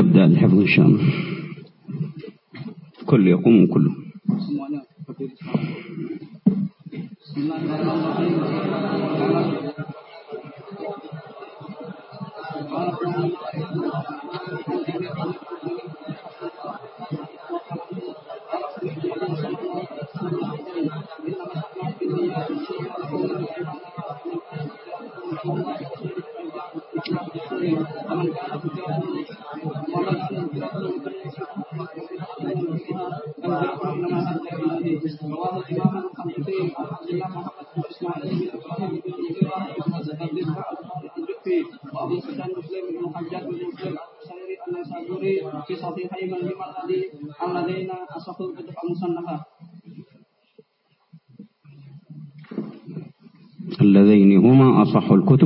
نبدأ الحفظ إن شاء الله. كل يقوم كله. اللذين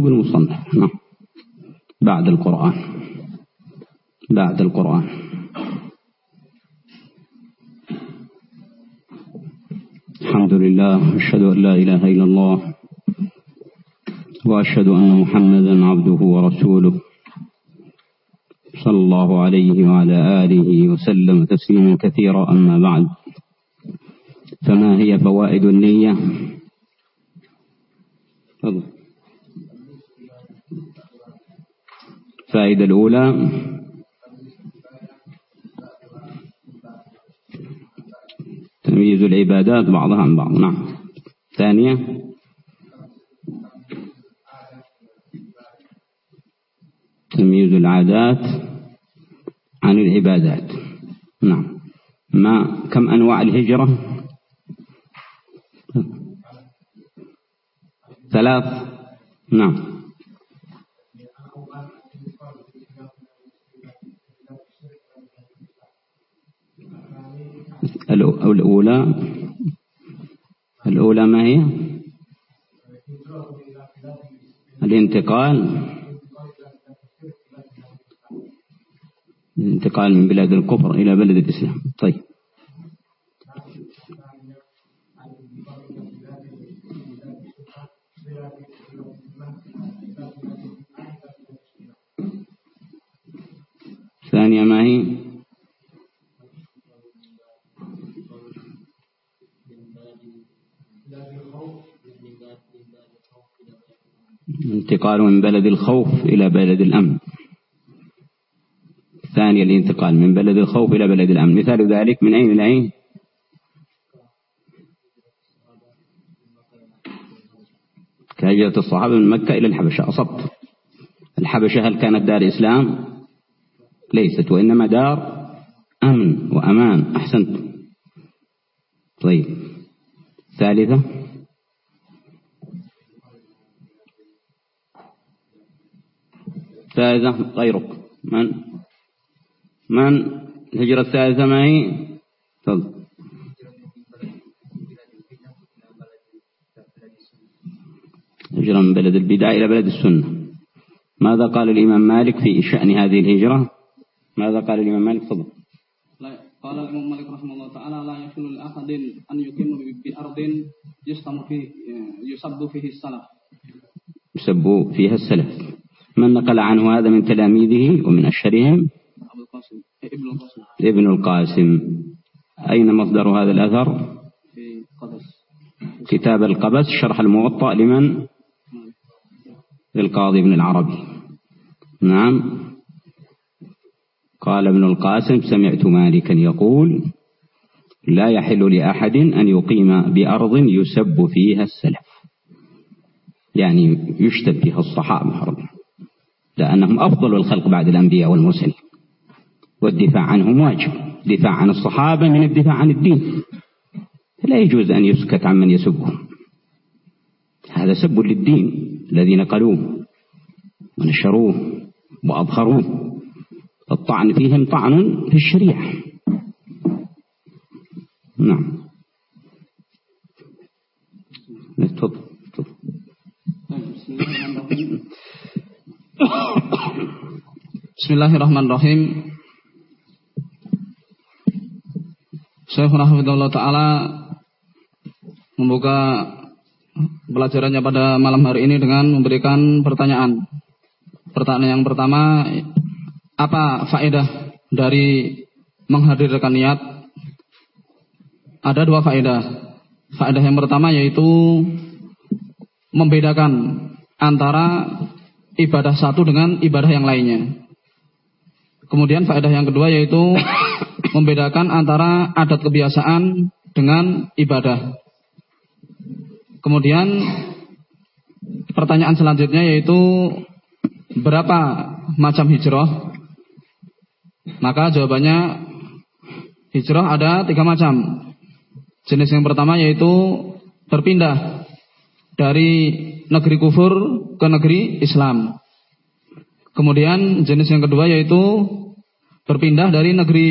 أصح الكتب المصنفة نعم. بعد القرآن. بعد القرآن. الحمد لله أشهد أن لا إله إلا الله وأشهد أن محمدا عبده ورسوله صلى الله عليه وعلى آله وسلم تسليما كثيرا. أما بعد فما هي فوائد النية؟ الفائدة الأولى. تمييز العبادات بعضها عن بعض. نعم. ثانية. تمييز العادات عن العبادات. نعم. ما كم أنواع الهجرة؟ ثلاث. نعم. الأولى. الأولى ما هي؟ الانتقال. الانتقال من بلاد الكفر إلى بلد الإسلام. طيب. ثانية ما هي؟ انتقال من بلد الخوف إلى بلد الأمن. ثانيا الانتقال من بلد الخوف إلى بلد الأمن. مثال ذلك من أين إلى أين؟ كهجرة الصحابة من مكة إلى الحبشة أصبت. الحبشة هل كانت دار إسلام؟ ليست وإنما دار أمن وأمان. أحسنت. طيب. ثالثة ثالثة غيرك من؟ من؟ الهجرة الثالثة ما هي؟ تفضل. هجرة من بلد البدع إلى بلد السنة. ماذا قال الإمام مالك في شأن هذه الهجرة؟ ماذا قال الإمام مالك؟ تفضل. قال الإمام مالك رحمه الله تعالى لا يحل لأحد أن يقيم بأرض يسلم فيه يسب فيه السلف. يسب فيها السلف. من نقل عنه هذا من تلاميذه ومن أشهرهم؟ ابن القاسم. أين مصدر هذا الأثر؟ في كتاب القبس شرح الموطأ لمن؟ للقاضي ابن العربي. نعم. قال ابن القاسم سمعت مالكا يقول لا يحل لأحد أن يقيم بأرض يسب فيها السلف. يعني يشتب فيها الصحابة لأنهم أفضل الخلق بعد الأنبياء والمرسلين. والدفاع عنهم واجب. دفاع عن الصحابة من الدفاع عن الدين. لا يجوز أن يسكت عن من يسبهم. هذا سب للدين الذي نقلوه ونشروه وأظهروه الطعن فيهم طعن في الشريعة. نعم. تفضل Bismillahirrahmanirrahim. Syekhuna Hafidullah Ta'ala membuka pelajarannya pada malam hari ini dengan memberikan pertanyaan. Pertanyaan yang pertama, apa faedah dari menghadirkan niat ada dua faedah. Faedah yang pertama yaitu membedakan antara ibadah satu dengan ibadah yang lainnya. Kemudian faedah yang kedua yaitu membedakan antara adat kebiasaan dengan ibadah. Kemudian pertanyaan selanjutnya yaitu berapa macam hijrah? Maka jawabannya hijrah ada tiga macam. Jenis yang pertama yaitu berpindah dari negeri kufur ke negeri Islam. Kemudian jenis yang kedua yaitu berpindah dari negeri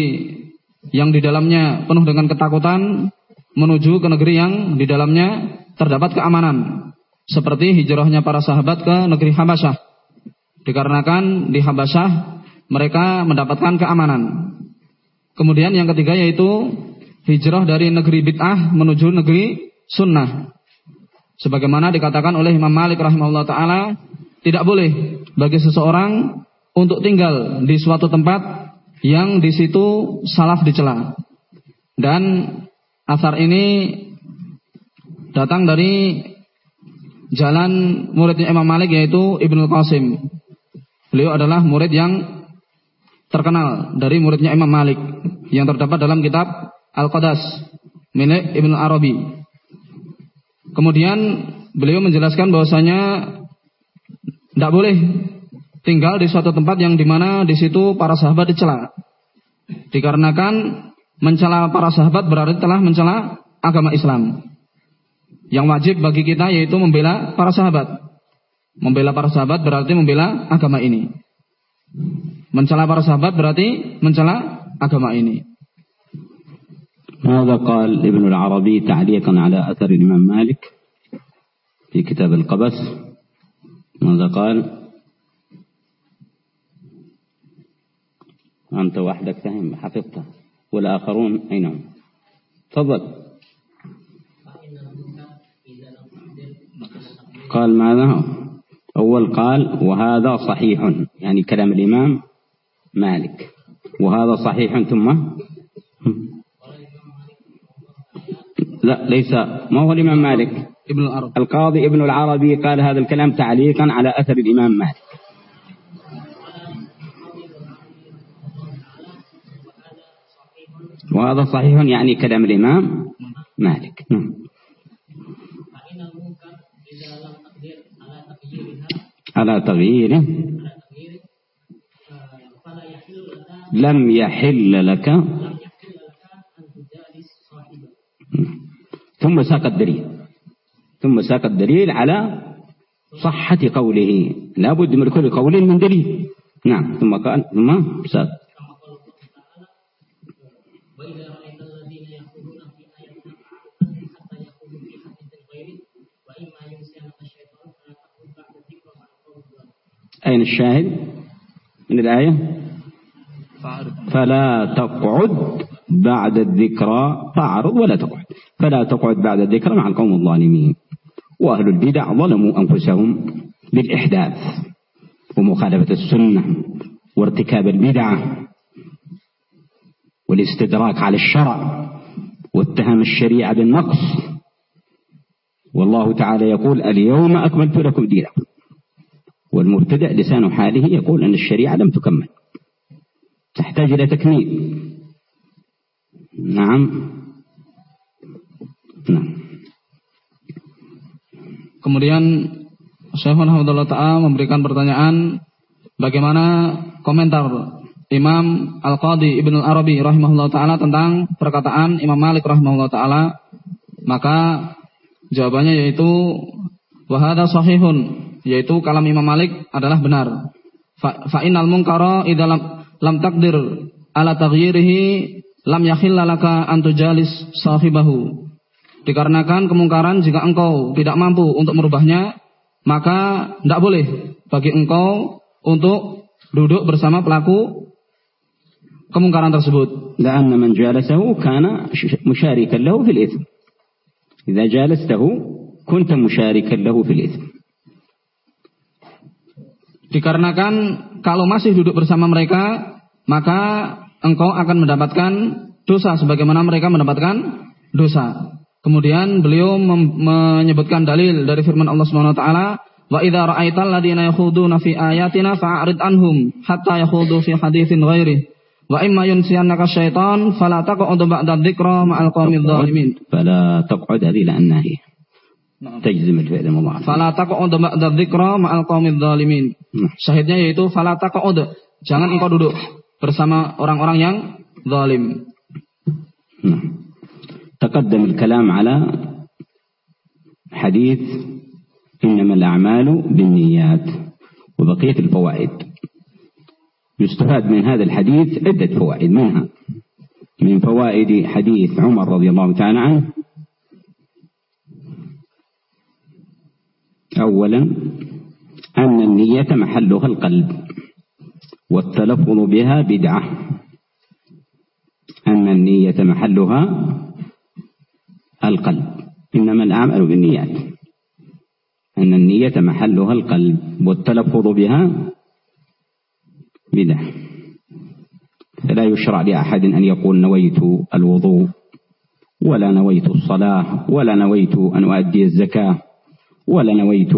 yang di dalamnya penuh dengan ketakutan menuju ke negeri yang di dalamnya terdapat keamanan. Seperti hijrahnya para sahabat ke negeri Habasyah. Dikarenakan di Habasyah mereka mendapatkan keamanan. Kemudian yang ketiga yaitu hijrah dari negeri bid'ah menuju negeri sunnah. Sebagaimana dikatakan oleh Imam Malik rahimahullah taala, tidak boleh bagi seseorang untuk tinggal di suatu tempat yang di situ salaf dicela. Dan asar ini datang dari jalan muridnya Imam Malik yaitu Ibnu Qasim. Beliau adalah murid yang terkenal dari muridnya Imam Malik yang terdapat dalam kitab Al-Qadas milik Ibnu Arabi. Kemudian beliau menjelaskan bahwasanya tidak boleh tinggal di suatu tempat yang di mana di situ para sahabat dicela. Dikarenakan mencela para sahabat berarti telah mencela agama Islam. Yang wajib bagi kita yaitu membela para sahabat. Membela para sahabat berarti membela agama ini. Mencela para sahabat berarti mencela agama ini. ماذا قال ابن العربي تعليقا على أثر الإمام مالك في كتاب القبس؟ ماذا قال؟ أنت وحدك فهم حفظته. والآخرون أين هم؟ تفضل. قال ماذا؟ أول قال وهذا صحيح. يعني كلام الإمام مالك. وهذا صحيح ثم؟ لا ليس. ما هو الإمام مالك؟ ابن العربي القاضي ابن العربي قال هذا الكلام تعليقا على أثر الإمام مالك. وهذا صحيح يعني كلام الإمام مالك. نعم. على تغييره. لم يحل لك. ثم ساق الدليل ثم ساق الدليل على صحة قوله. لا بد من كل قول من دليل. نعم ثم قال ثم ساق أين الشاهد؟ من الآية؟ فلا تقعد بعد الذكرى تعرض ولا تقعد. فلا تقعد بعد الذكرى مع القوم الظالمين. وأهل البدع ظلموا أنفسهم بالإحداث ومخالفة السنة وارتكاب البدعة والاستدراك على الشرع واتهم الشريعة بالنقص. والله تعالى يقول اليوم أكملت لكم دينكم. والمبتدأ لسان حاله يقول أن الشريعة لم تكمل. تحتاج إلى تكميل. نعم. Nah. Kemudian Syekhul Hamdulillah Ta'ala memberikan pertanyaan bagaimana komentar Imam Al-Qadi Ibn Al-Arabi rahimahullah ta'ala tentang perkataan Imam Malik rahimahullah ta'ala? Maka jawabannya yaitu wahada sahihun yaitu kalam Imam Malik adalah benar. Fa inal munkara idza lam, lam takdir ala taghyirihi lam yakhillalaka an tujalis sahibahu. Dikarenakan kemungkaran jika engkau tidak mampu untuk merubahnya, maka tidak boleh bagi engkau untuk duduk bersama pelaku kemungkaran tersebut. لأن من جالسه كان مشاركا له في الإثم. إذا جالسته كنت مشاركا له في الإثم. Dikarenakan kalau masih duduk bersama mereka, maka engkau akan mendapatkan dosa sebagaimana mereka mendapatkan dosa. Kemudian beliau menyebutkan dalil dari firman Allah Subhanahu wa taala, "Wa idza ra'aital ladzina yakhuduna fi ayatina fa'rid anhum hatta yakhudu fi haditsin ghairi." Wa imma yunsiyannaka syaitan fala taq'ud ba'da dzikra ma'al qaumidh zalimin. Fala taq'ud ila annahi. Tajzim al-fi'l mudhari. Fala taq'ud ba'da dzikra ma'al qaumidh zalimin. Nah. Syahidnya yaitu fala taq'ud. Jangan engkau duduk bersama orang-orang yang zalim. Nah. تقدم الكلام على حديث إنما الأعمال بالنيات وبقية الفوائد. يستفاد من هذا الحديث عدة فوائد. منها من فوائد حديث عمر رضي الله تعالى عنه. أولا أن النية محلها القلب والتلفظ بها بدعة. أن النية محلها القلب. إنما الأعمال بالنيات. أن النية محلها القلب والتلفظ بها بدعة. فلا يشرع لأحد أن يقول نويت الوضوء ولا نويت الصلاة ولا نويت أن أؤدي الزكاة ولا نويت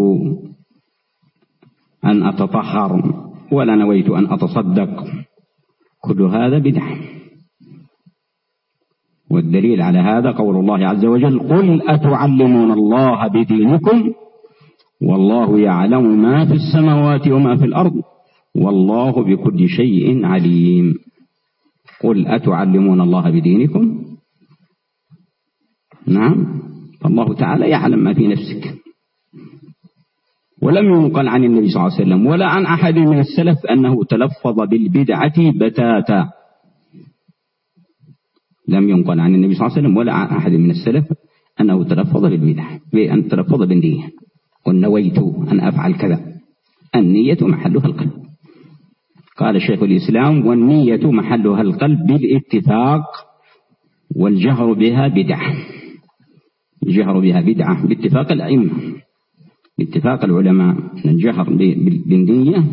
أن أتطهر ولا نويت أن أتصدق. كل هذا بدعة. والدليل على هذا قول الله عز وجل قل أتعلمون الله بدينكم والله يعلم ما في السماوات وما في الأرض والله بكل شيء عليم. قل أتعلمون الله بدينكم؟ نعم. فالله تعالى يعلم ما في نفسك. ولم ينقل عن النبي صلى الله عليه وسلم ولا عن أحد من السلف أنه تلفظ بالبدعة بتاتا. لم ينقل عن النبي صلى الله عليه وسلم ولا عن أحد من السلف أنه تلفظ بالبدعة بأن تلفظ بالنية. قل نويت أن أفعل كذا. النية محلها القلب. قال شيخ الإسلام والنية محلها القلب بالاتفاق والجهر بها بدعة. الجهر بها بدعة باتفاق الأئمة. باتفاق العلماء. الجهر بالنية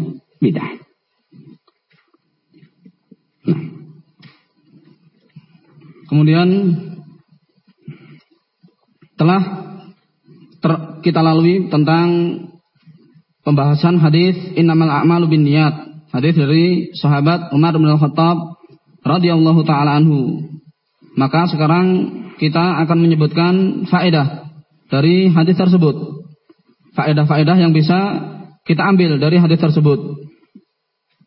بدعة. Kemudian telah ter, kita lalui tentang pembahasan hadis innamal a'malu binniyat. Hadis dari sahabat Umar bin Al-Khattab radhiyallahu taala anhu. Maka sekarang kita akan menyebutkan faedah dari hadis tersebut. Faedah-faedah yang bisa kita ambil dari hadis tersebut.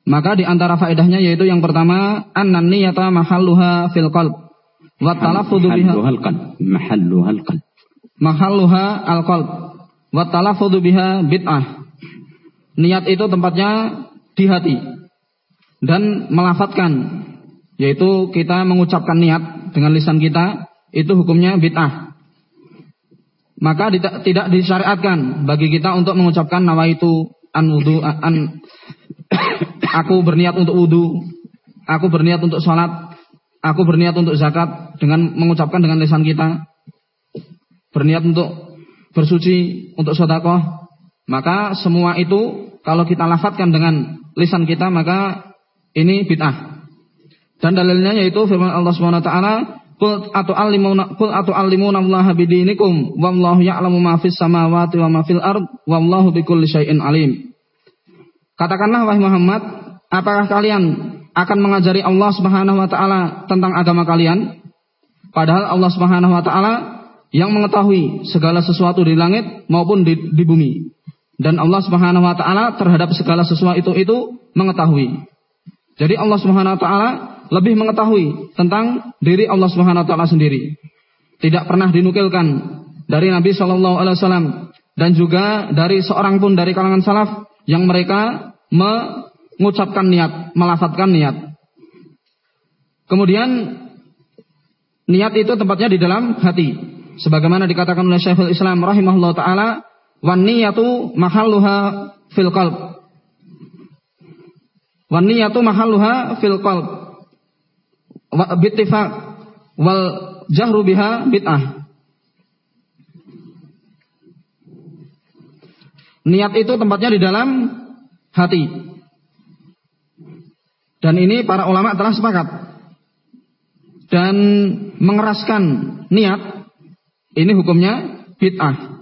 Maka di antara faedahnya yaitu yang pertama annan niyata mahalluha fil qalb wa talaffudzu biha mahalluha al-qalb. Mahalluha al-qalb. Wa talaffudzu biha bid'ah. Niat itu tempatnya di hati. Dan melafatkan yaitu kita mengucapkan niat dengan lisan kita itu hukumnya bid'ah. Maka tidak, tidak disyariatkan bagi kita untuk mengucapkan nawaitu an wudu an aku berniat untuk wudu aku berniat untuk sholat Aku berniat untuk zakat dengan mengucapkan dengan lisan kita. Berniat untuk bersuci, untuk sodakoh. Maka semua itu kalau kita lafadkan dengan lisan kita maka ini bid'ah. Dan dalilnya yaitu firman Allah Subhanahu wa taala, "Qul atu'allimuna qul atu'allimuna Allah bidinikum wallahu ya'lamu ma fis samawati wa ma fil ard wallahu bikulli syai'in alim." Katakanlah wahai Muhammad, apakah kalian akan mengajari Allah Subhanahu wa taala tentang agama kalian padahal Allah Subhanahu wa taala yang mengetahui segala sesuatu di langit maupun di, di bumi dan Allah Subhanahu wa taala terhadap segala sesuatu itu itu mengetahui. Jadi Allah Subhanahu wa taala lebih mengetahui tentang diri Allah Subhanahu wa taala sendiri. Tidak pernah dinukilkan dari Nabi Shallallahu alaihi wasallam dan juga dari seorang pun dari kalangan salaf yang mereka me mengucapkan niat, melafatkan niat. Kemudian niat itu tempatnya di dalam hati. Sebagaimana dikatakan oleh Syekhul Islam rahimahullah taala, wan niyatu mahalluha fil qalb. Wan niyatu mahalluha fil qalb. Bittifaq wal jahru biha bid'ah. Niat itu tempatnya di dalam hati. Dan ini para ulama telah sepakat. Dan mengeraskan niat ini hukumnya bid'ah.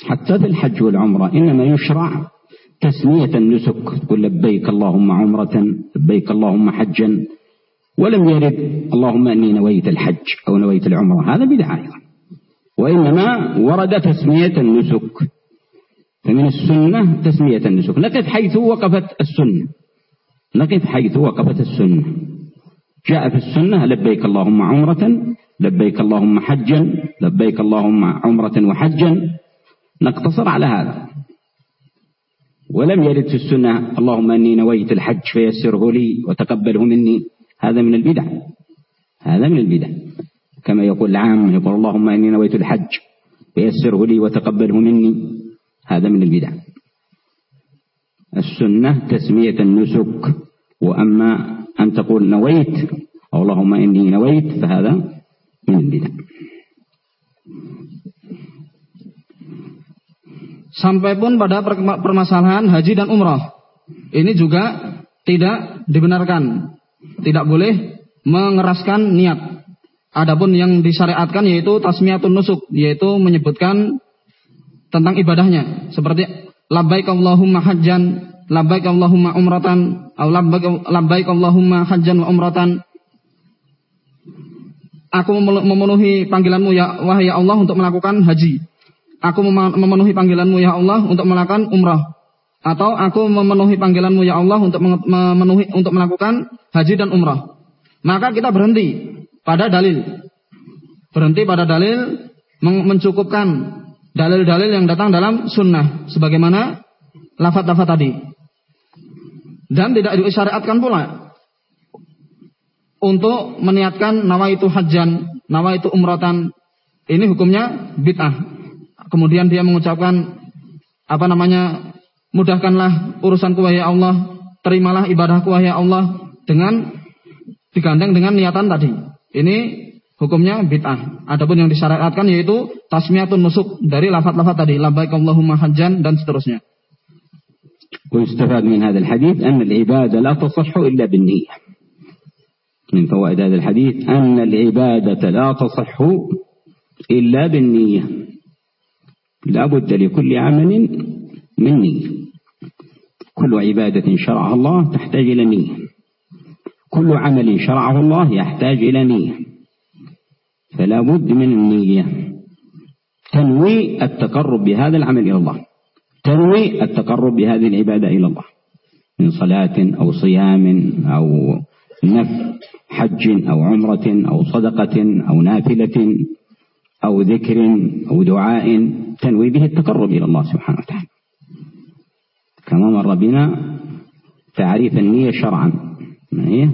حتى في الحج والعمرة إنما يشرع تسمية النسك. تقول لبيك اللهم عمرة لبيك اللهم حجا. ولم يرد اللهم أني نويت الحج أو نويت العمرة. هذا بدعة وإنما ورد تسمية النسك. فمن السنة تسمية النسك. نقف حيث وقفت السنة. نقف حيث وقفت السنة. جاء في السنة لبيك اللهم عمرة لبيك اللهم حجا لبيك اللهم عمرة وحجا. نقتصر على هذا. ولم يرد في السنة اللهم أني نويت الحج فيسره لي وتقبله مني. هذا من البدع. هذا من البدع. كما يقول العام يقول اللهم إني نويت الحج فيسره لي وتقبله مني. هذا من البدع. السنة تسمية النسك وأما أن تقول نويت أو اللهم إني نويت فهذا من البدع sampai pun pada permasalahan haji dan umrah. Ini juga tidak dibenarkan. Tidak boleh mengeraskan niat. Adapun yang disyariatkan yaitu tasmiyatun nusuk, yaitu menyebutkan tentang ibadahnya seperti labbaik Allahumma hajjan, labbaik Allahumma umratan, atau labbaik, labbaik Allahumma hajjan wa umratan. Aku memenuhi panggilanmu ya wahai ya Allah untuk melakukan haji. Aku memenuhi panggilanmu ya Allah untuk melakukan umrah. Atau aku memenuhi panggilanmu ya Allah untuk memenuhi untuk melakukan haji dan umrah. Maka kita berhenti pada dalil. Berhenti pada dalil mencukupkan dalil-dalil yang datang dalam sunnah sebagaimana lafaz-lafaz tadi. Dan tidak disyariatkan pula untuk meniatkan nawa itu hajjan nawa itu umratan. Ini hukumnya bid'ah. Kemudian dia mengucapkan apa namanya mudahkanlah urusanku wahai Allah terimalah ibadahku wahai Allah dengan digandeng dengan niatan tadi. Ini hukumnya bid'ah. Adapun yang disyariatkan yaitu tasmiyatun nusuk dari lafaz-lafaz tadi labbaik Allahumma hajjan dan seterusnya. ويستفاد من هذا الحديث أن العبادة لا تصح إلا بالنية. من فوائد هذا الحديث أن العبادة لا تصح إلا بالنية. لا بد لكل عمل من نية. كل عبادة شرعها الله تحتاج إلى نية. كل عمل شرعه الله يحتاج إلى نية. فلا بد من النية. تنوي التقرب بهذا العمل إلى الله. تنوي التقرب بهذه العبادة إلى الله. من صلاة أو صيام أو نف حج أو عمرة أو صدقة أو نافلة أو ذكر أو دعاء. تنوي به التقرب إلى الله سبحانه وتعالى. كما مر بنا تعريف النية شرعا. ما هي؟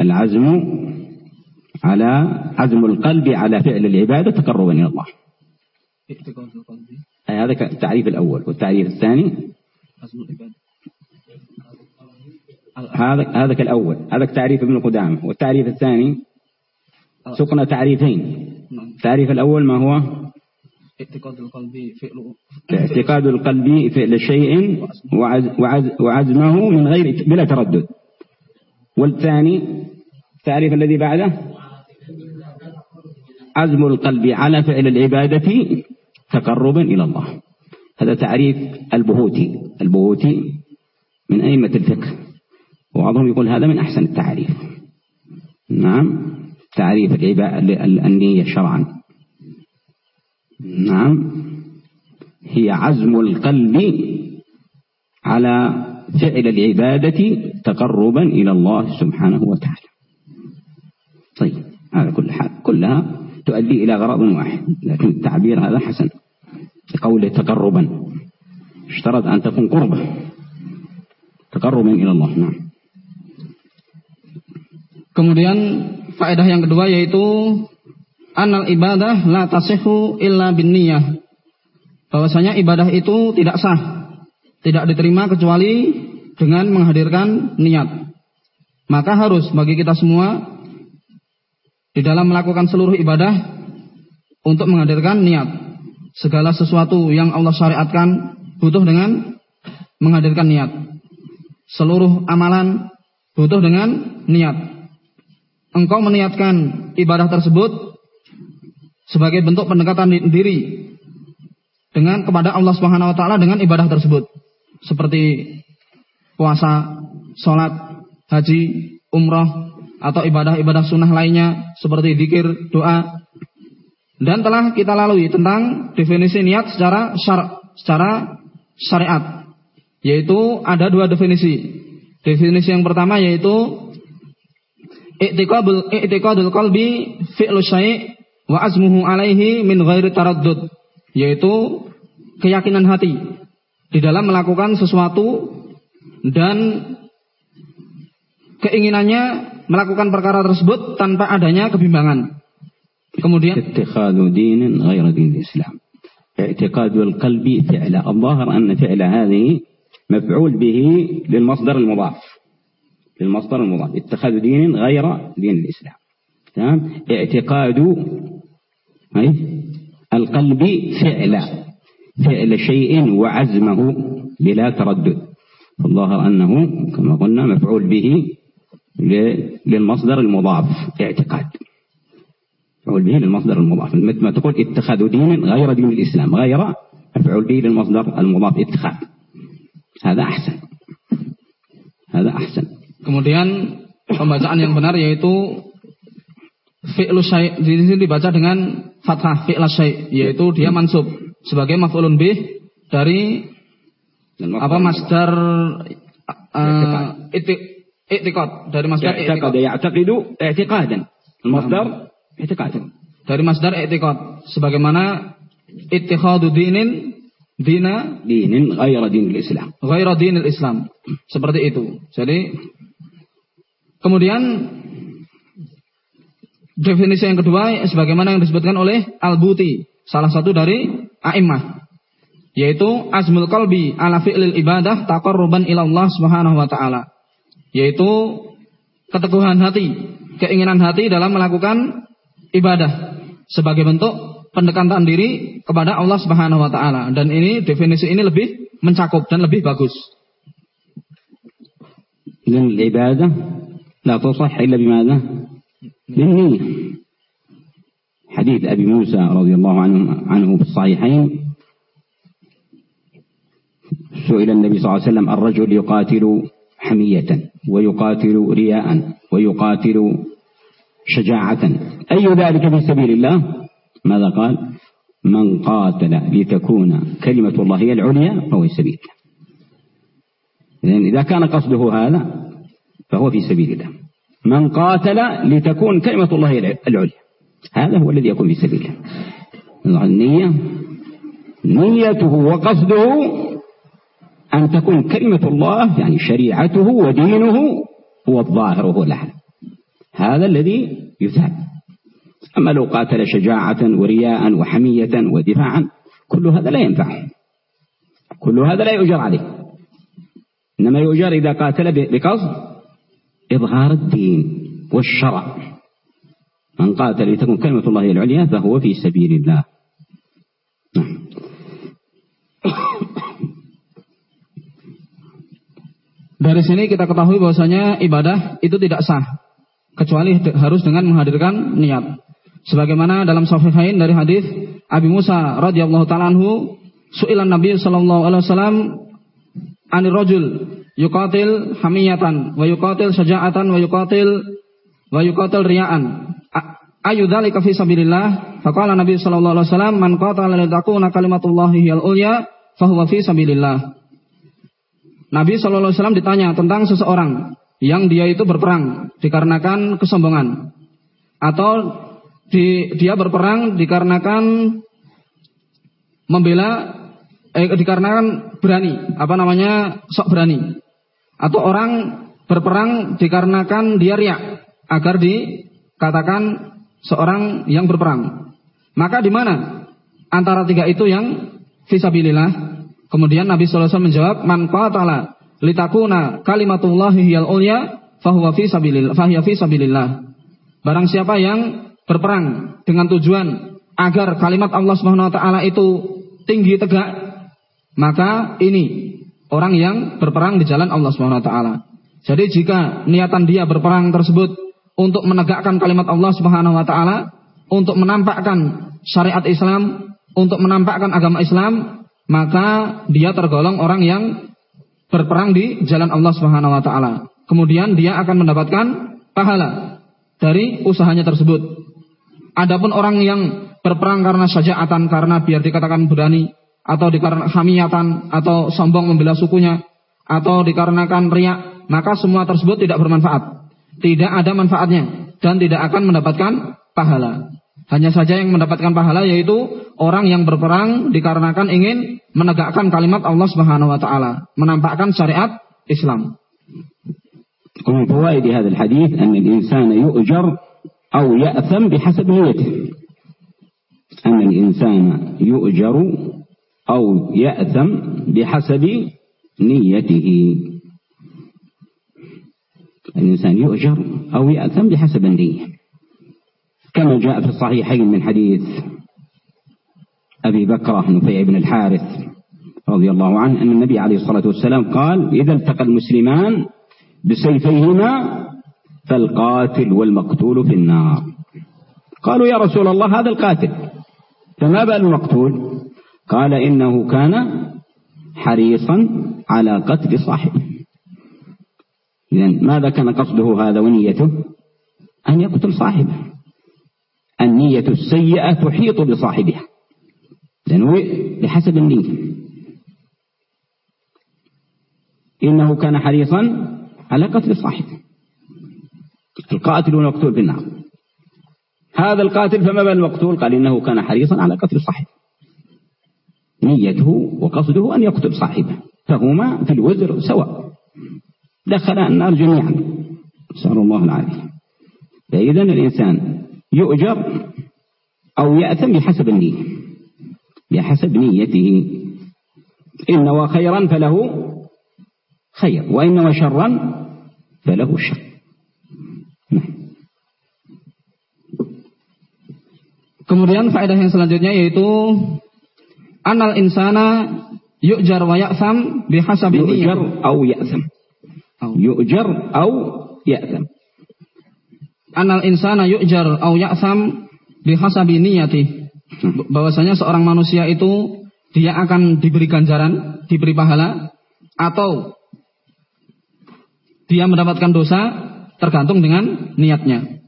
العزم على عزم القلب على فعل العبادة تقربا إلى الله. هذا التعريف الأول والتعريف الثاني هذا هذا كالأول هذا تعريف ابن قدامة والتعريف الثاني سقنا تعريفين. التعريف الأول ما هو؟ اعتقاد القلب فعل اعتقاد القلب فعل شيء وعز وعز وعزمه من غير بلا تردد. والثاني التعريف الذي بعده؟ عزم القلب على فعل العبادة تقربا إلى الله. هذا تعريف البهوتي. البهوتي من أئمة الفقه. وبعضهم يقول هذا من أحسن التعريف. نعم. تعريف النية شرعا. نعم. هي عزم القلب على فعل العبادة تقربا إلى الله سبحانه وتعالى. طيب هذا كل حال. كلها تؤدي إلى غرض واحد لكن التعبير هذا حسن قول تقربا اشترط أن تكون قربة تقربا إلى الله نعم Kemudian faedah yang kedua yaitu anal ibadah la tasihu illa bin niyah. Bahwasanya ibadah itu tidak sah, tidak diterima kecuali dengan menghadirkan niat. Maka harus bagi kita semua di dalam melakukan seluruh ibadah untuk menghadirkan niat. Segala sesuatu yang Allah syariatkan butuh dengan menghadirkan niat. seluruh amalan butuh dengan niat. Engkau meniatkan ibadah tersebut sebagai bentuk pendekatan diri dengan kepada Allah Subhanahu wa taala dengan ibadah tersebut. Seperti puasa, sholat, haji, umrah, atau ibadah-ibadah sunnah lainnya seperti dikir, doa. Dan telah kita lalui tentang definisi niat secara syar, secara syariat. Yaitu ada dua definisi. Definisi yang pertama yaitu i'tiqadul i'tiqadul qalbi fi'lu syai' wa azmuhu alaihi min ghairi taraddud yaitu keyakinan hati di dalam melakukan sesuatu dan keinginannya melakukan perkara tersebut tanpa adanya kebimbangan. Kemudian ittikhadu dinin ghairi din Islam. i'tiqadul qalbi fi'la. الظاهر أن فعل هذه مفعول به للمصدر المضاف للمصدر المضاف اتخاذ دين غير دين الإسلام تمام اعتقاد القلب فعل فعل شيء وعزمه بلا تردد فالظاهر أنه كما قلنا مفعول به للمصدر المضاف اعتقاد مفعول به للمصدر المضاف مثل ما تقول اتخاذ دين غير دين الإسلام غير مفعول به للمصدر المضاف اتخاذ Hada ahsan. Hada ahsan. Kemudian pembacaan yang benar yaitu fi'lu syai' di sini dibaca dengan fathah fi'la syai' yaitu dia mansub sebagai maf'ulun bih dari apa masdar uh, i'tiqad dari masdar i'tiqad ya'taqidu i'tiqadan masdar i'tiqadan dari masdar i'tiqad sebagaimana ittikhadu dinin dina dinin ghaira dinil Islam. Ghaira dinil Islam. Seperti itu. Jadi kemudian definisi yang kedua sebagaimana yang disebutkan oleh Al-Buti, salah satu dari a'immah yaitu azmul qalbi ala fi'lil ibadah taqarruban ila Allah Subhanahu wa taala Yaitu keteguhan hati, keinginan hati dalam melakukan ibadah sebagai bentuk pendekatan diri kepada Allah Subhanahu wa taala dan ini definisi ini lebih mencakup dan lebih bagus. إذن العبادة لا تصح إلا بماذا؟ بالنية حديث أبي موسى رضي الله عنه, عنه في الصحيحين سئل النبي صلى الله عليه وسلم الرجل يقاتل حمية ويقاتل رياء ويقاتل شجاعة. أي ذلك في سبيل الله؟ ماذا قال؟ من قاتل لتكون كلمة الله هي العليا فهو في سبيل الله إذا كان قصده هذا فهو في سبيل الله. من قاتل لتكون كلمة الله هي العليا. هذا هو الذي يكون في سبيل الله. النية نيته وقصده أن تكون كلمة الله يعني شريعته ودينه هو الظاهر وهو الأعلى هذا الذي يثاب أما لو قاتل شجاعة ورياء وحمية ودفاعا كل هذا لا ينفع. كل هذا لا يؤجر عليه. إنما يؤجر إذا قاتل بقصد إظهار الدين والشرع. من قاتل لتكون كلمة الله العليا فهو في سبيل الله. Dari sini kita ketahui bahwasanya ibadah itu tidak sah kecuali harus dengan menghadirkan niat. Sebagaimana dalam sahihain dari hadis Abi Musa radhiyallahu taala anhu, su'ilan Nabi sallallahu alaihi wasallam anir rajul yuqatil hamiyatan wa yuqatil syaja'atan wa yuqatil wa yuqatil riya'an. Ayu dzalika fi sabilillah? Faqala Nabi sallallahu alaihi wasallam man qatala li takuna kalimatullahi al ulya fahuwa fi sabilillah. Nabi sallallahu alaihi wasallam ditanya tentang seseorang yang dia itu berperang dikarenakan kesombongan atau di, dia berperang dikarenakan membela eh, dikarenakan berani, apa namanya? sok berani. Atau orang berperang dikarenakan dia riak agar dikatakan seorang yang berperang. Maka di mana antara tiga itu yang fisabilillah? Kemudian Nabi wasallam menjawab, "Man qatala litakuna kalimatullahi hiyal ulya fahuwa fi sabilillah, fahiya fi sabilillah." Barang siapa yang berperang dengan tujuan agar kalimat Allah Subhanahu wa taala itu tinggi tegak, maka ini orang yang berperang di jalan Allah Subhanahu wa taala. Jadi jika niatan dia berperang tersebut untuk menegakkan kalimat Allah Subhanahu wa taala, untuk menampakkan syariat Islam, untuk menampakkan agama Islam, maka dia tergolong orang yang berperang di jalan Allah Subhanahu wa taala. Kemudian dia akan mendapatkan pahala dari usahanya tersebut. Adapun orang yang berperang karena syaja'atan karena biar dikatakan berani atau dikarenakan hamiyatan atau sombong membela sukunya atau dikarenakan riak, maka semua tersebut tidak bermanfaat. Tidak ada manfaatnya dan tidak akan mendapatkan pahala. Hanya saja yang mendapatkan pahala yaitu orang yang berperang dikarenakan ingin menegakkan kalimat Allah Subhanahu wa taala, menampakkan syariat Islam. ومن فوائد هذا الحديث أن الإنسان يؤجر أو يأثم بحسب نيته أن الإنسان يؤجر أو يأثم بحسب نيته الإنسان يؤجر أو يأثم بحسب النية كما جاء في الصحيحين من حديث أبي بكرة نفيع بن الحارث رضي الله عنه أن النبي عليه الصلاة والسلام قال إذا التقى المسلمان بسيفيهما فالقاتل والمقتول في النار. قالوا يا رسول الله هذا القاتل فما بال المقتول؟ قال إنه كان حريصا على قتل صاحبه. إذا ماذا كان قصده هذا ونيته؟ أن يقتل صاحبه. النية السيئة تحيط بصاحبها. لأنه بحسب النية. إنه كان حريصا على قتل صاحبه. القاتل والمقتول في النار هذا القاتل فما بال المقتول قال إنه كان حريصا على قتل صاحبه. نيته وقصده أن يقتل صاحبه. فهما في الوزر سواء. دخل النار جميعا. نسأل الله العافية. فإذا الإنسان يؤجر أو يأثم بحسب النية بحسب نيته إن نوى خيرا فله خير وإن نوى شرا فله شر Kemudian faedah yang selanjutnya yaitu anal insana yu'jar wa ya'sam bihasabi yu'jar au ya'sam. Yu'jar au ya'sam. Anal insana yu'jar au ya'sam bihasabi niyati. Bahwasanya seorang manusia itu dia akan diberi ganjaran, diberi pahala atau dia mendapatkan dosa tergantung dengan niatnya.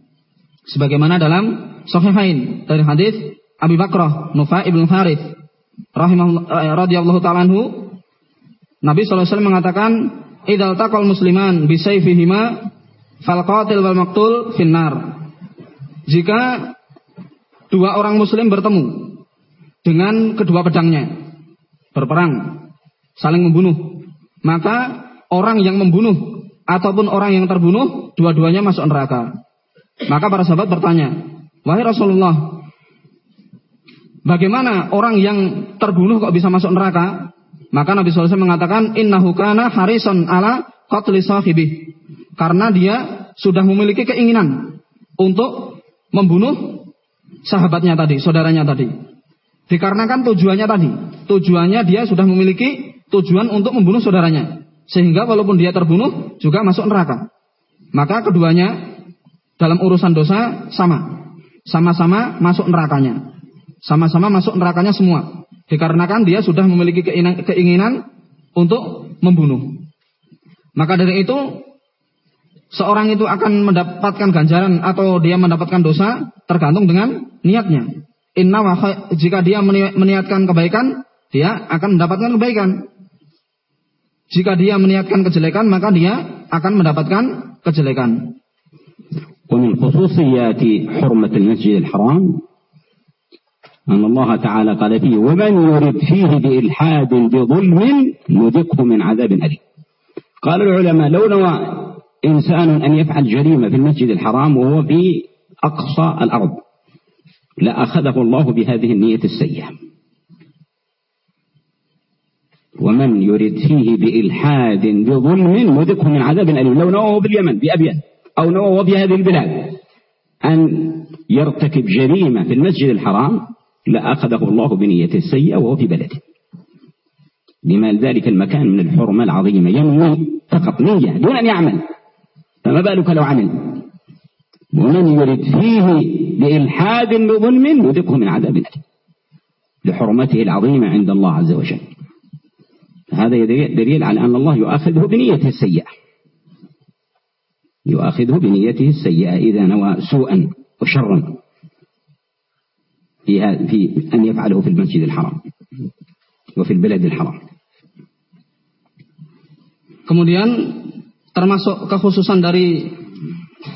Sebagaimana dalam Sahihain dari hadis Abi Bakrah Nufa ibn Harith eh, radhiyallahu taala anhu Nabi wasallam mengatakan idal taqal musliman bisayfihima fal qatil wal maqtul finnar jika dua orang muslim bertemu dengan kedua pedangnya berperang saling membunuh maka orang yang membunuh ataupun orang yang terbunuh dua-duanya masuk neraka maka para sahabat bertanya Wahai Rasulullah, bagaimana orang yang terbunuh kok bisa masuk neraka? Maka Nabi SAW mengatakan, Innahu kana harison ala qatli sahibih. Karena dia sudah memiliki keinginan untuk membunuh sahabatnya tadi, saudaranya tadi. Dikarenakan tujuannya tadi. Tujuannya dia sudah memiliki tujuan untuk membunuh saudaranya. Sehingga walaupun dia terbunuh, juga masuk neraka. Maka keduanya dalam urusan dosa sama sama-sama masuk nerakanya. Sama-sama masuk nerakanya semua. Dikarenakan dia sudah memiliki keinginan, untuk membunuh. Maka dari itu, seorang itu akan mendapatkan ganjaran atau dia mendapatkan dosa tergantung dengan niatnya. Inna wa jika dia meniatkan kebaikan, dia akan mendapatkan kebaikan. Jika dia meniatkan kejelekan, maka dia akan mendapatkan kejelekan. ومن خصوصيات حرمة المسجد الحرام أن الله تعالى قال فيه ومن يرد فيه بإلحاد بظلم نذقه من عذاب أليم قال العلماء لو نوى إنسان أن يفعل جريمة في المسجد الحرام وهو في أقصى الأرض. لأخذه الله بهذه النية السيئة. ومن يرد فيه بإلحاد بظلم نذقه من عذاب أليم. لو نوى باليمن بأبيان أو نوى في هذه البلاد. أن يرتكب جريمة في المسجد الحرام لأخذه الله بنية السيئة وهو في بلده. لما ذلك المكان من الحرمة العظيمة. ينوي فقط نية دون أن يعمل. فما بالك لو عمل؟ ومن يرد فيه بإلحاد بظلم نذقه من عذاب أليم. لحرمته العظيمة عند الله عز وجل. هذا دليل على أن الله يؤاخذه بنيته السيئة. يؤاخذه بنيته السيئة إذا نوى سوءا وشرا في, في أن يفعله في المسجد الحرام وفي البلد الحرام. Kemudian termasuk kekhususan dari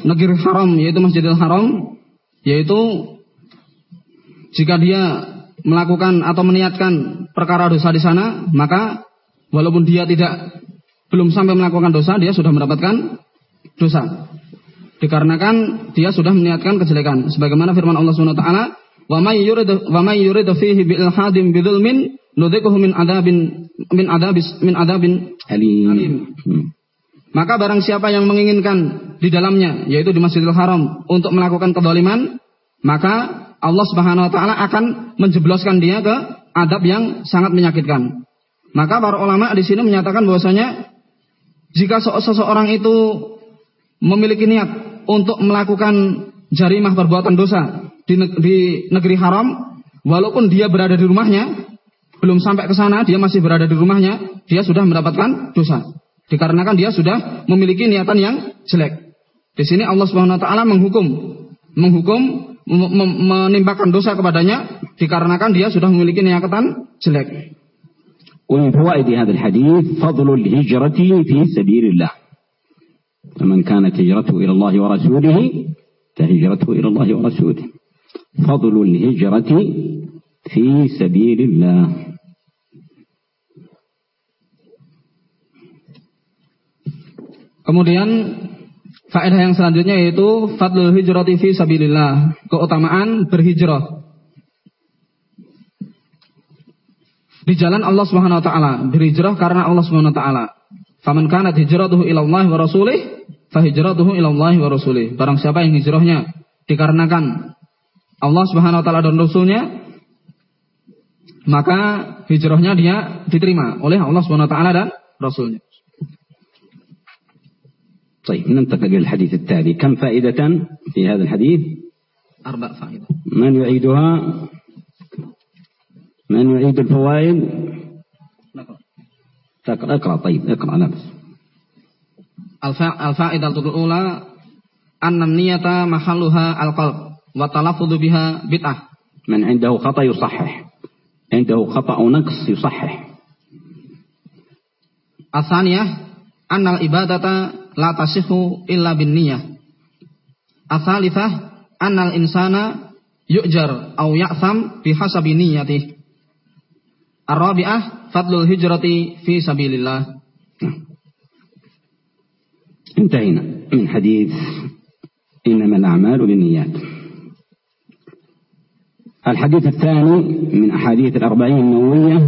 negeri haram yaitu Masjidil Haram yaitu jika dia melakukan atau meniatkan perkara dosa di sana maka walaupun dia tidak belum sampai melakukan dosa dia sudah mendapatkan dosa dikarenakan dia sudah meniatkan kejelekan sebagaimana firman Allah Subhanahu wa taala wa may yurid wa fihi bi bidzulmin nudzikuhu min adabin min adabis min adabin alim, alim. Hmm. Maka barang siapa yang menginginkan di dalamnya, yaitu di Masjidil Haram, untuk melakukan kedoliman, maka Allah Subhanahu Wa Taala akan menjebloskan dia ke adab yang sangat menyakitkan. Maka para ulama di sini menyatakan bahwasanya jika seseorang itu memiliki niat untuk melakukan jarimah perbuatan dosa di, di negeri haram, walaupun dia berada di rumahnya, belum sampai ke sana, dia masih berada di rumahnya, dia sudah mendapatkan dosa Dikarenakan dia sudah memiliki niatan yang jelek. Di sini Allah Subhanahu wa taala menghukum menghukum menimpakan dosa kepadanya dikarenakan dia sudah memiliki niatan jelek. ومن فوائد هذا الحديث فضل الهجرة في سبيل الله فمن كانت هجرته إلى الله ورسوله فهجرته إلى الله ورسوله فضل الهجرة في سبيل الله Kemudian faedah yang selanjutnya yaitu fadlul hijrati fi sabilillah, keutamaan berhijrah. Di jalan Allah Subhanahu wa taala, berhijrah karena Allah Subhanahu wa taala. Faman kanat hijratuhu ila Allah wa rasulih, fahijratuhu ila Allah wa rasulih. Barang siapa yang hijrahnya dikarenakan Allah Subhanahu wa taala dan rasulnya, maka hijrahnya dia diterima oleh Allah Subhanahu wa taala dan rasulnya. طيب ننتقل إلى الحديث التالي. كم فائدة في هذا الحديث؟ أربع فائدة. من يعيدها؟ من يعيد الفوائد؟ اقرأ اقرأ طيب اقرأ لا بس الفائدة الأولى أن النية محلها القلب والتلفظ بها بدعة. من عنده خطأ يصحح. عنده خطأ نقص يصحح. الثانية أن العبادة la tasihu illa bin niyah. Asalifah annal insana yu'jar au ya'tham bihasabi niyyatih. Ar-rabi'ah fadlul hijrati fi sabilillah. انتهينا من حديث إنما الأعمال بالنيات الحديث الثاني من أحاديث الأربعين النووية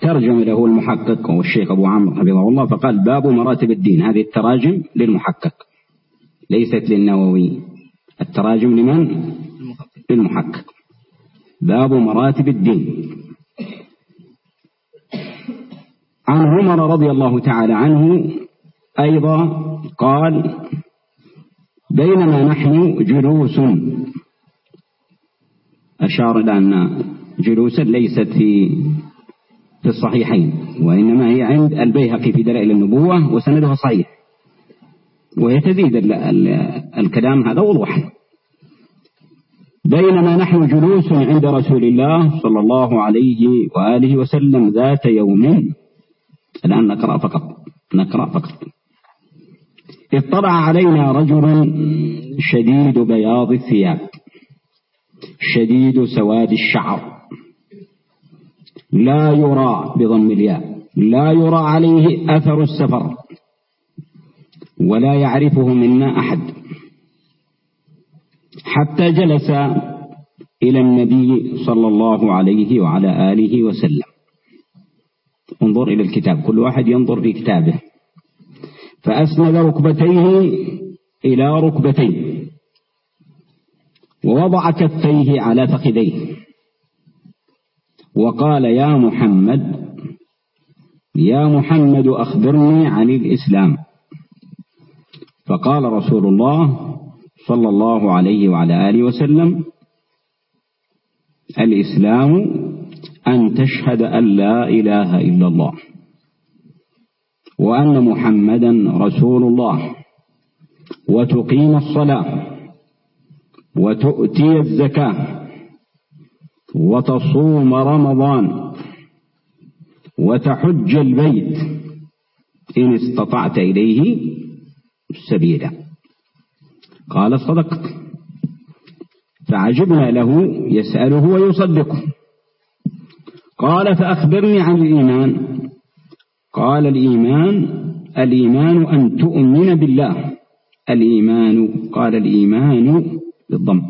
ترجم له المحقق والشيخ أبو عمرو حفظه الله فقال باب مراتب الدين. هذه التراجم للمحقق ليست للنووي. التراجم لمن؟ للمحقق. باب مراتب الدين. عن عمر رضي الله تعالى عنه أيضا قال بينما نحن جلوس. أشار إلى أن جلوسا ليست في في الصحيحين وإنما هي عند البيهقي في دلائل النبوة وسندها صحيح. وهي تزيد الكلام هذا وضوحا بينما نحن جلوس عند رسول الله صلى الله عليه وآله وسلم ذات يوم الآن نقرأ فقط. نقرأ فقط. اطلع علينا رجل شديد بياض الثياب. شديد سواد الشعر. لا يرى بضم الياء. لا يرى عليه أثر السفر. ولا يعرفه منا أحد. حتى جلس إلى النبي صلى الله عليه وعلى آله وسلم. انظر إلى الكتاب. كل واحد ينظر في كتابه. فأسند ركبتيه إلى ركبتيه. ووضع كفيه على فخذيه. وقال يا محمد يا محمد أخبرني عن الإسلام. فقال رسول الله صلى الله عليه وعلى آله وسلم الإسلام أن تشهد أن لا إله إلا الله وأن محمدا رسول الله وتقيم الصلاة وتؤتي الزكاة وتصوم رمضان وتحج البيت إن استطعت إليه سبيلا. قال صدقت. فعجبنا له يسأله ويصدقه. قال فأخبرني عن الإيمان. قال الإيمان الإيمان أن تؤمن بالله. الإيمان قال الإيمان بالضم.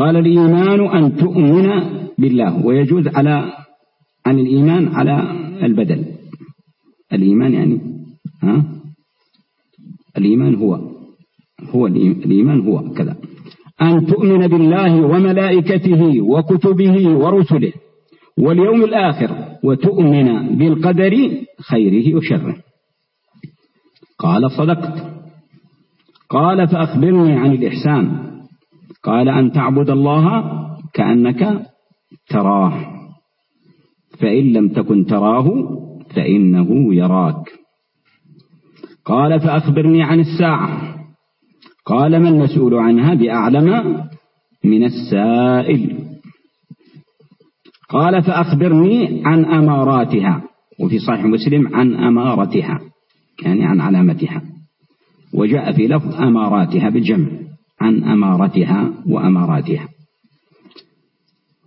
قال الإيمان أن تؤمن بالله ويجوز على عن الإيمان على البدل. الإيمان يعني ها؟ الإيمان هو هو الإيمان هو كذا. أن تؤمن بالله وملائكته وكتبه ورسله واليوم الآخر وتؤمن بالقدر خيره وشره. قال صدقت. قال فأخبرني عن الإحسان. قال أن تعبد الله كأنك تراه. فإن لم تكن تراه فإنه يراك. قال فأخبرني عن الساعة. قال ما المسؤول عنها بأعلم من السائل. قال فأخبرني عن أماراتها. وفي صحيح مسلم عن أمارتها يعني عن علامتها. وجاء في لفظ أماراتها بالجمع. عن أمارتها وأماراتها.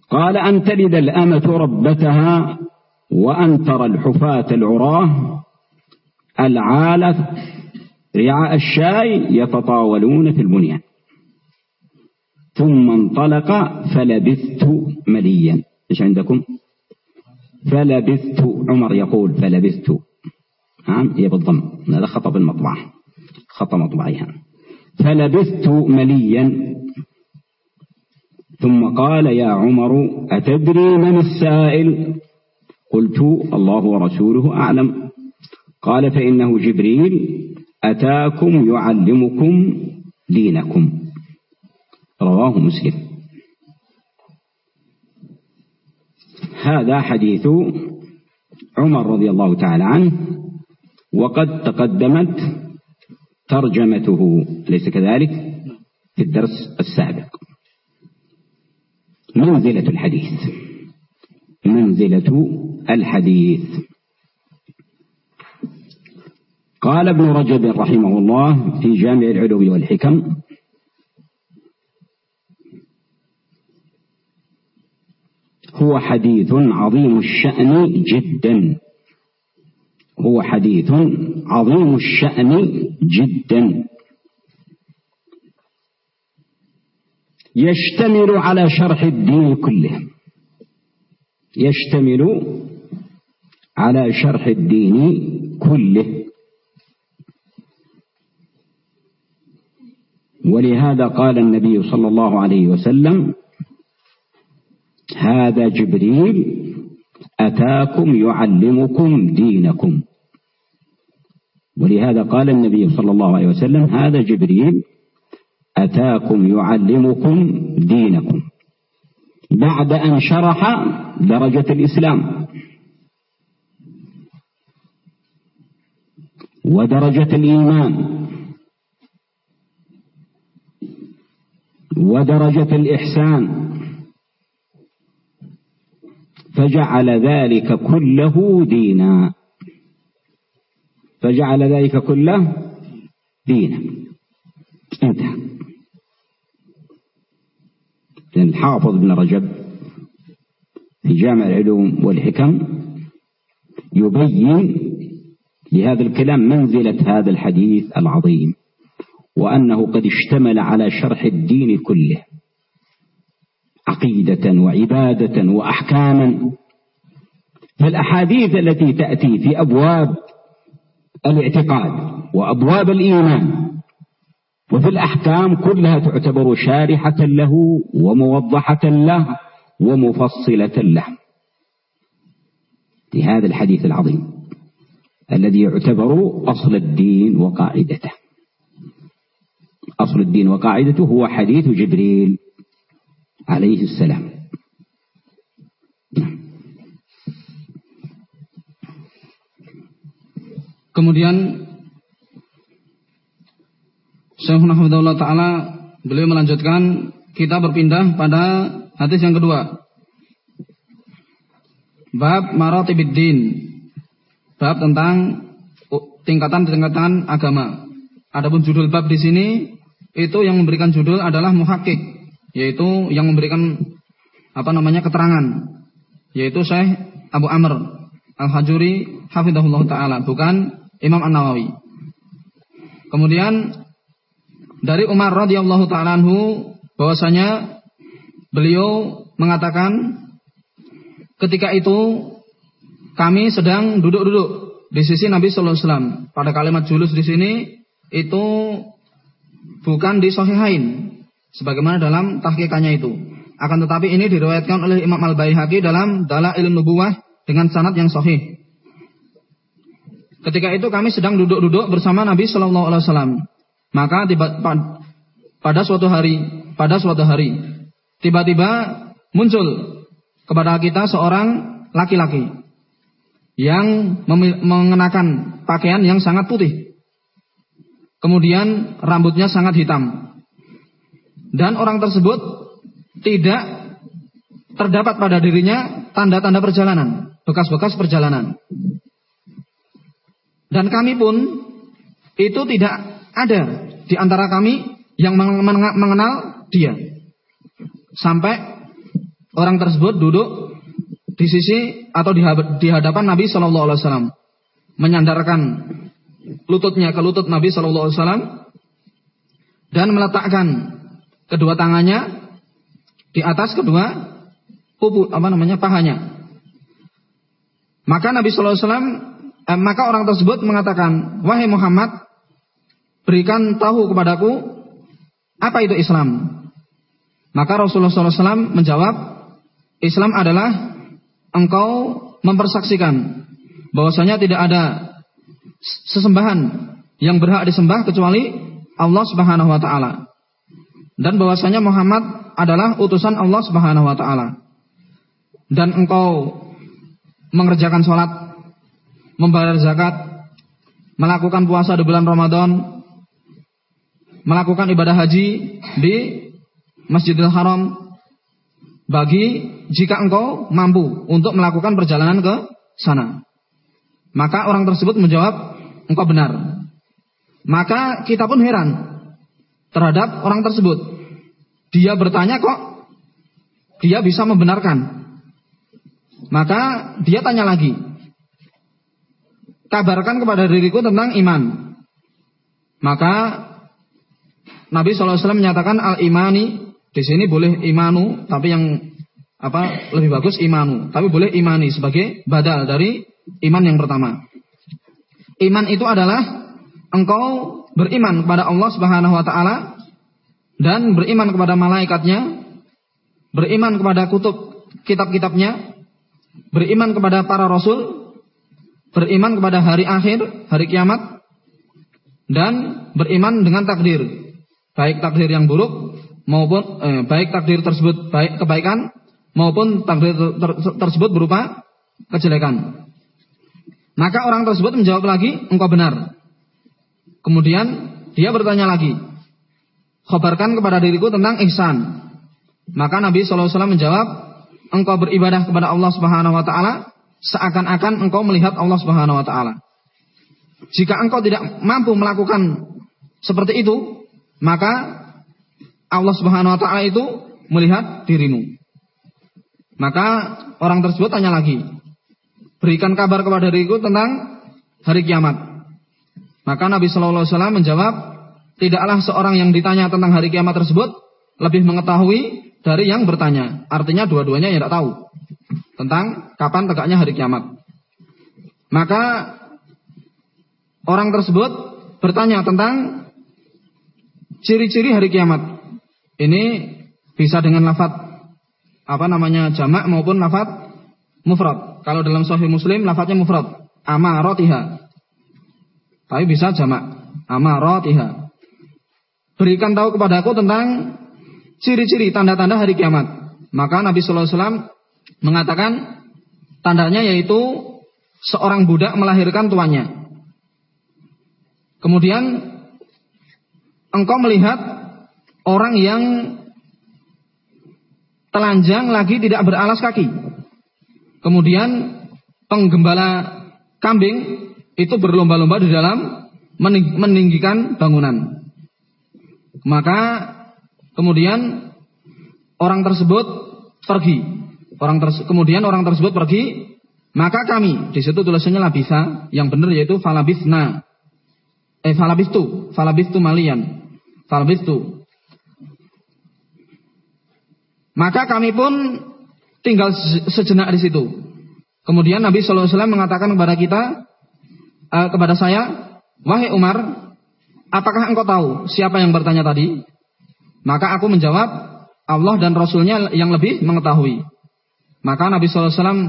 قال أن تلد الأمة ربتها وأن ترى الحفاة العراه العالة رعاء الشاي يتطاولون في البنيان. ثم انطلق فلبثت مليا. إيش عندكم؟ فلبثت عمر يقول فلبثت. نعم هي بالضم. هذا خطأ بالمطبعة. خطأ مطبعيها فلبثت مليا. ثم قال يا عمر أتدري من السائل؟ قلت الله ورسوله أعلم. قال فإنه جبريل أتاكم يعلمكم دينكم. رواه مسلم. هذا حديث عمر رضي الله تعالى عنه. وقد تقدمت ترجمته ليس كذلك؟ في الدرس السابق. منزلة الحديث. منزلة الحديث. قال ابن رجب رحمه الله في جامع العلوم والحكم هو حديث عظيم الشأن جدا. هو حديث عظيم الشأن جدا. يشتمل على شرح الدين كله. يشتمل على شرح الدين كله. ولهذا قال النبي صلى الله عليه وسلم هذا جبريل أتاكم يعلمكم دينكم. ولهذا قال النبي صلى الله عليه وسلم هذا جبريل أتاكم يعلمكم دينكم. بعد أن شرح درجة الإسلام. ودرجة الإيمان. ودرجة الإحسان. فجعل ذلك كله دينا. فجعل ذلك كله دينا. انتهى. الحافظ ابن رجب في جامع العلوم والحكم يبين لهذا الكلام منزلة هذا الحديث العظيم وأنه قد اشتمل على شرح الدين كله. عقيدة وعبادة وأحكاما. فالأحاديث التي تأتي في أبواب الاعتقاد وأبواب الإيمان وفي الأحكام كلها تعتبر شارحة له وموضحة له ومفصلة له. لهذا الحديث العظيم الذي يعتبر أصل الدين وقاعدته. أصل الدين وقاعدته هو حديث جبريل عليه السلام. Kemudian Syekh Nahmudullah Ta'ala beliau melanjutkan kita berpindah pada hadis yang kedua. Bab maratibiddin. Bab tentang tingkatan-tingkatan agama. Adapun judul bab di sini itu yang memberikan judul adalah muhakkik, yaitu yang memberikan apa namanya keterangan, yaitu Syekh Abu Amr Al-Hajuri hafizahullah taala, bukan Imam An-Nawawi. Kemudian dari Umar radhiyallahu taala anhu bahwasanya beliau mengatakan ketika itu kami sedang duduk-duduk di sisi Nabi sallallahu alaihi wasallam. Pada kalimat julus di sini itu bukan di sahihain sebagaimana dalam tahqiqannya itu. Akan tetapi ini diriwayatkan oleh Imam Al-Baihaqi dalam Dalailun Nubuwah dengan sanad yang sahih. Ketika itu kami sedang duduk-duduk bersama Nabi Shallallahu Alaihi Wasallam. Maka tiba, pada suatu hari, pada suatu hari, tiba-tiba muncul kepada kita seorang laki-laki yang mengenakan pakaian yang sangat putih. Kemudian rambutnya sangat hitam. Dan orang tersebut tidak terdapat pada dirinya tanda-tanda perjalanan, bekas-bekas perjalanan. Dan kami pun itu tidak ada di antara kami yang mengenal dia. Sampai orang tersebut duduk di sisi atau di hadapan Nabi Shallallahu Alaihi Wasallam, menyandarkan lututnya ke lutut Nabi Shallallahu Alaihi Wasallam dan meletakkan kedua tangannya di atas kedua pupu apa namanya pahanya. Maka Nabi Shallallahu Alaihi Wasallam eh, maka orang tersebut mengatakan, wahai Muhammad, berikan tahu kepadaku apa itu Islam. Maka Rasulullah SAW menjawab, Islam adalah engkau mempersaksikan bahwasanya tidak ada sesembahan yang berhak disembah kecuali Allah Subhanahu wa taala. Dan bahwasanya Muhammad adalah utusan Allah Subhanahu wa taala. Dan engkau mengerjakan sholat membayar zakat, melakukan puasa di bulan Ramadan, melakukan ibadah haji di Masjidil Haram bagi jika engkau mampu untuk melakukan perjalanan ke sana. Maka orang tersebut menjawab, engkau benar. Maka kita pun heran terhadap orang tersebut. Dia bertanya kok dia bisa membenarkan. Maka dia tanya lagi, kabarkan kepada diriku tentang iman. Maka Nabi SAW menyatakan al-imani di sini boleh imanu, tapi yang apa lebih bagus imanu, tapi boleh imani sebagai badal dari iman yang pertama. Iman itu adalah engkau beriman kepada Allah Subhanahu wa taala dan beriman kepada malaikatnya, beriman kepada kutub kitab-kitabnya, beriman kepada para rasul, beriman kepada hari akhir, hari kiamat, dan beriman dengan takdir, baik takdir yang buruk maupun eh, baik takdir tersebut baik kebaikan maupun takdir ter tersebut berupa kejelekan. Maka orang tersebut menjawab lagi, engkau benar. Kemudian dia bertanya lagi, khabarkan kepada diriku tentang ihsan. Maka Nabi SAW menjawab, engkau beribadah kepada Allah Subhanahu Wa Taala seakan-akan engkau melihat Allah Subhanahu wa taala. Jika engkau tidak mampu melakukan seperti itu, maka Allah Subhanahu wa taala itu melihat dirimu. Maka orang tersebut tanya lagi, berikan kabar kepada diriku tentang hari kiamat. Maka Nabi Shallallahu Alaihi Wasallam menjawab, tidaklah seorang yang ditanya tentang hari kiamat tersebut lebih mengetahui dari yang bertanya. Artinya dua-duanya tidak tahu tentang kapan tegaknya hari kiamat. Maka orang tersebut bertanya tentang ciri-ciri hari kiamat. Ini bisa dengan lafat apa namanya jamak maupun lafat mufrad. Kalau dalam Sahih Muslim lafadznya mufrad. Amaratiha. Tapi bisa jamak. Amaratiha. Berikan tahu kepadaku tentang ciri-ciri tanda-tanda hari kiamat. Maka Nabi Sallallahu Alaihi Wasallam mengatakan tandanya yaitu seorang budak melahirkan tuannya. Kemudian engkau melihat orang yang telanjang lagi tidak beralas kaki. Kemudian penggembala kambing itu berlomba-lomba di dalam meninggikan bangunan. Maka kemudian orang tersebut pergi. Orang kemudian orang tersebut pergi, maka kami di situ tulisannya labisa, yang benar yaitu falabisna. Eh falabistu, falabistu malian. Falabistu. Maka kami pun tinggal sejenak di situ. Kemudian Nabi Shallallahu Alaihi Wasallam mengatakan kepada kita, uh, kepada saya, wahai Umar, apakah engkau tahu siapa yang bertanya tadi? Maka aku menjawab, Allah dan Rasulnya yang lebih mengetahui. Maka Nabi Wasallam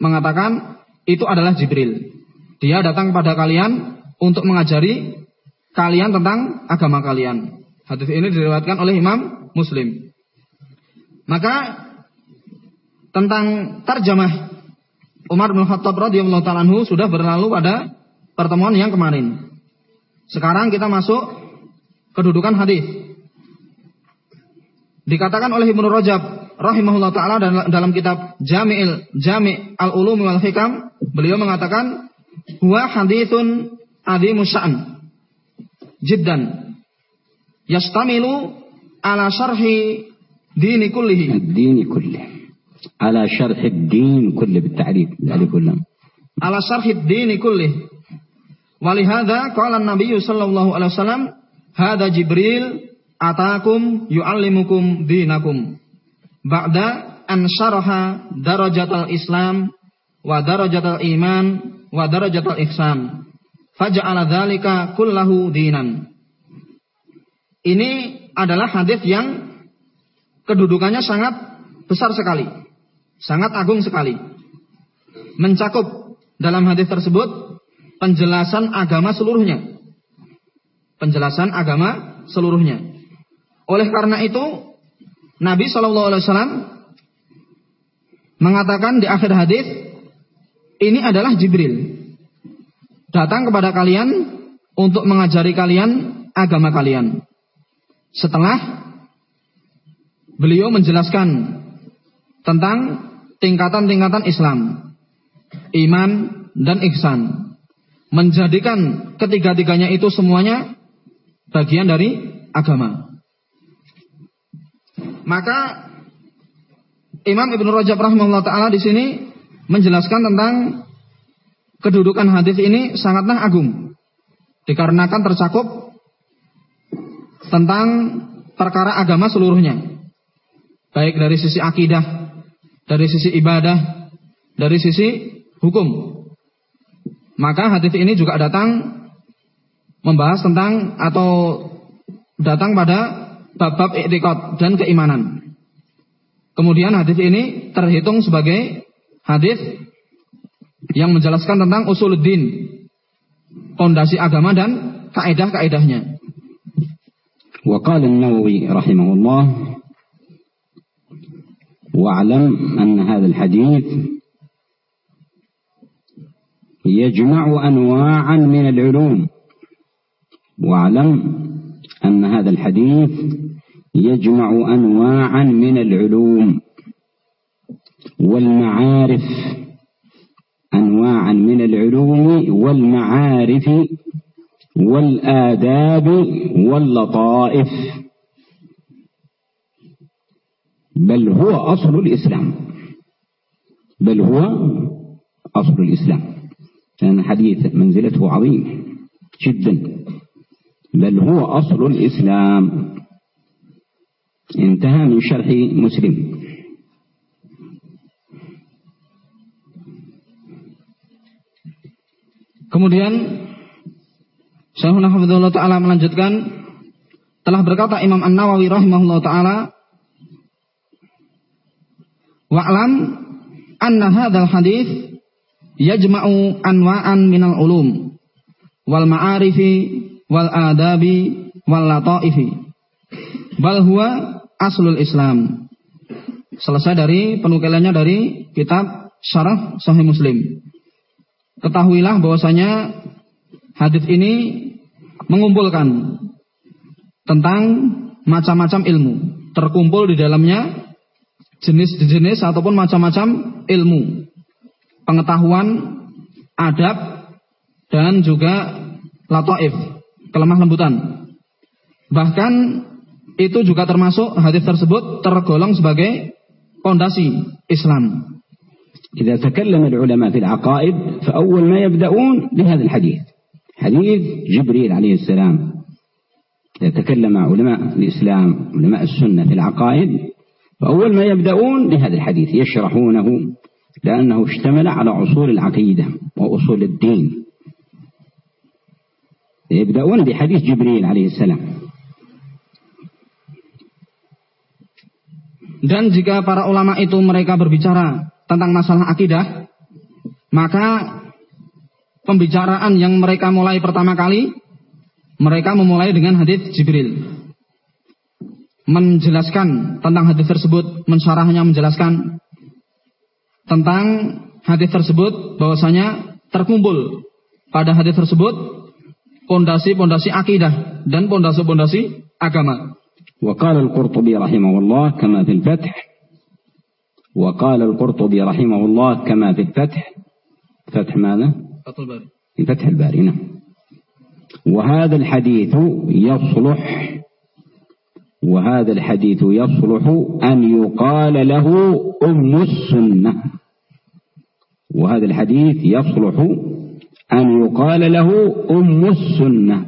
mengatakan, itu adalah Jibril. Dia datang kepada kalian untuk mengajari kalian tentang agama kalian. Hadis ini diriwayatkan oleh Imam Muslim. Maka tentang terjemah Umar bin Khattab radhiyallahu taala sudah berlalu pada pertemuan yang kemarin. Sekarang kita masuk kedudukan hadis. Dikatakan oleh Ibnu Rajab rahimahullah taala dalam kitab Jami'il Jami' al-Ulum wal Hikam, beliau mengatakan huwa haditsun adimu sya'n jiddan yastamilu ala syarhi دين كله الدين كله على شرح الدين كله بالتعريف ذلك كله على شرح الدين كله ولهذا قال النبي صلى الله عليه وسلم هذا جبريل أتاكم ba'da an syaraha darajatal Islam wa darajatal iman wa darajatal ihsan. Faja'ala dzalika kullahu dinan. Ini adalah hadis yang kedudukannya sangat besar sekali sangat agung sekali. Mencakup dalam hadis tersebut penjelasan agama seluruhnya. Penjelasan agama seluruhnya. Oleh karena itu Nabi Shallallahu Alaihi Wasallam mengatakan di akhir hadis, ini adalah Jibril datang kepada kalian untuk mengajari kalian agama kalian. Setelah beliau menjelaskan tentang tingkatan-tingkatan Islam, iman dan ihsan. Menjadikan ketiga-tiganya itu semuanya bagian dari agama. Maka Imam Ibnu Rajab rahimahullah taala di sini menjelaskan tentang kedudukan hadis ini sangatlah agung. Dikarenakan tercakup tentang perkara agama seluruhnya baik dari sisi akidah, dari sisi ibadah, dari sisi hukum. Maka hadis ini juga datang membahas tentang atau datang pada bab-bab i'tiqad dan keimanan. Kemudian hadis ini terhitung sebagai hadis yang menjelaskan tentang usuluddin, fondasi agama dan kaidah-kaidahnya. وقال النووي رحمه الله واعلم أن هذا الحديث يجمع أنواعا من العلوم واعلم أن هذا الحديث يجمع أنواعا من العلوم والمعارف. أنواعا من العلوم والمعارف والآداب واللطائف. بل هو أصل الإسلام. بل هو أصل الإسلام. لأن حديث منزلته عظيم جدا. بل هو أصل الإسلام انتهى من شرح مسلم Kemudian Syekhuna Hafizullah Ta'ala melanjutkan telah berkata Imam An-Nawawi rahimahullah ta'ala Wa'lam anna hadzal hadis yajma'u anwa'an minal ulum wal ma'arifi wal adabi wal lataifi bal huwa aslul Islam. Selesai dari penukilannya dari kitab Syarah Sahih Muslim. Ketahuilah bahwasanya hadis ini mengumpulkan tentang macam-macam ilmu. Terkumpul di dalamnya jenis-jenis ataupun macam-macam ilmu. Pengetahuan, adab, dan juga latoif, kelemah lembutan. Bahkan itu juga termasuk hadis tersebut tergolong sebagai pondasi Islam. إذا تكلم العلماء في العقائد فأول ما يبدأون بهذا الحديث حديث جبريل عليه السلام إذا تكلم علماء الإسلام علماء السنة في العقائد فأول ما يبدأون بهذا الحديث يشرحونه لأنه اشتمل على أصول العقيدة وأصول الدين يبدأون بحديث جبريل عليه السلام Dan jika para ulama itu mereka berbicara tentang masalah akidah, maka pembicaraan yang mereka mulai pertama kali, mereka memulai dengan hadis Jibril. Menjelaskan tentang hadis tersebut, mensyarahnya menjelaskan tentang hadis tersebut bahwasanya terkumpul pada hadis tersebut pondasi-pondasi akidah dan pondasi-pondasi agama. وقال القرطبي رحمه الله كما في الفتح وقال القرطبي رحمه الله كما في الفتح فتح ماذا؟ فتح الباري فتح الباري نعم وهذا الحديث يصلح وهذا الحديث يصلح أن يقال له أم السنة وهذا الحديث يصلح أن يقال له أم السنة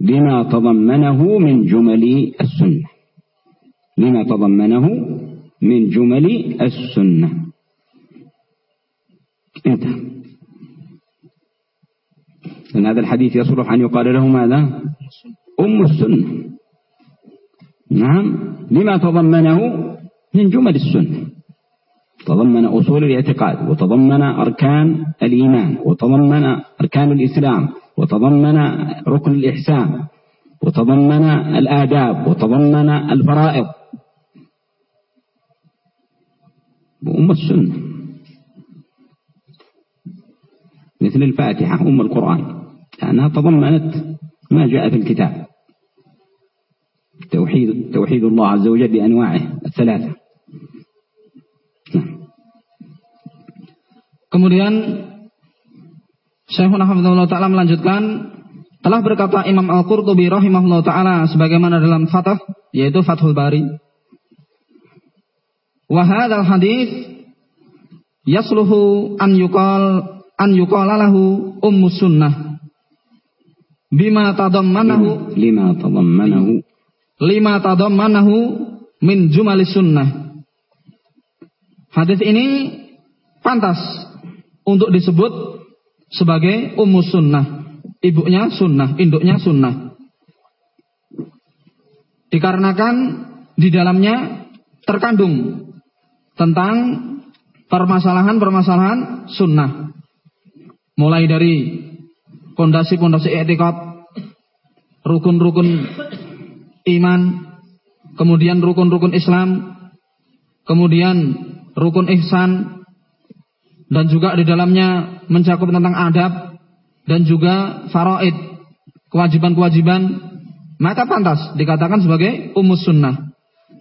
لما تضمنه من جمل السنة. لما تضمنه من جمل السنة. إنتهى. لأن هذا الحديث يصلح أن يقال له ماذا؟ أم السنة. نعم. لما تضمنه من جمل السنة. تضمن أصول الاعتقاد وتضمن أركان الإيمان وتضمن أركان الإسلام وتضمن ركن الإحسان وتضمن الآداب وتضمن الفرائض. وأم السنة. مثل الفاتحة أم القرآن. لأنها تضمنت ما جاء في الكتاب. توحيد, توحيد الله عز وجل بأنواعه الثلاثة. Kemudian Syekhuna Hafizullah Ta'ala melanjutkan telah berkata Imam Al-Qurtubi rahimahullah ta'ala sebagaimana dalam Fatah yaitu Fathul Bari. Wa hadzal hadis yasluhu an yuqal an yuqala lahu ummus sunnah. Bima tadammanahu lima tadammanahu. lima tadammanahu min jumalis sunnah. Hadis ini pantas untuk disebut sebagai ummu sunnah. Ibunya sunnah, induknya sunnah. Dikarenakan di dalamnya terkandung tentang permasalahan-permasalahan sunnah. Mulai dari pondasi-pondasi etikot, rukun-rukun iman, kemudian rukun-rukun Islam, kemudian rukun ihsan, dan juga di dalamnya mencakup tentang adab dan juga faraid, kewajiban-kewajiban, maka pantas dikatakan sebagai ummus sunnah.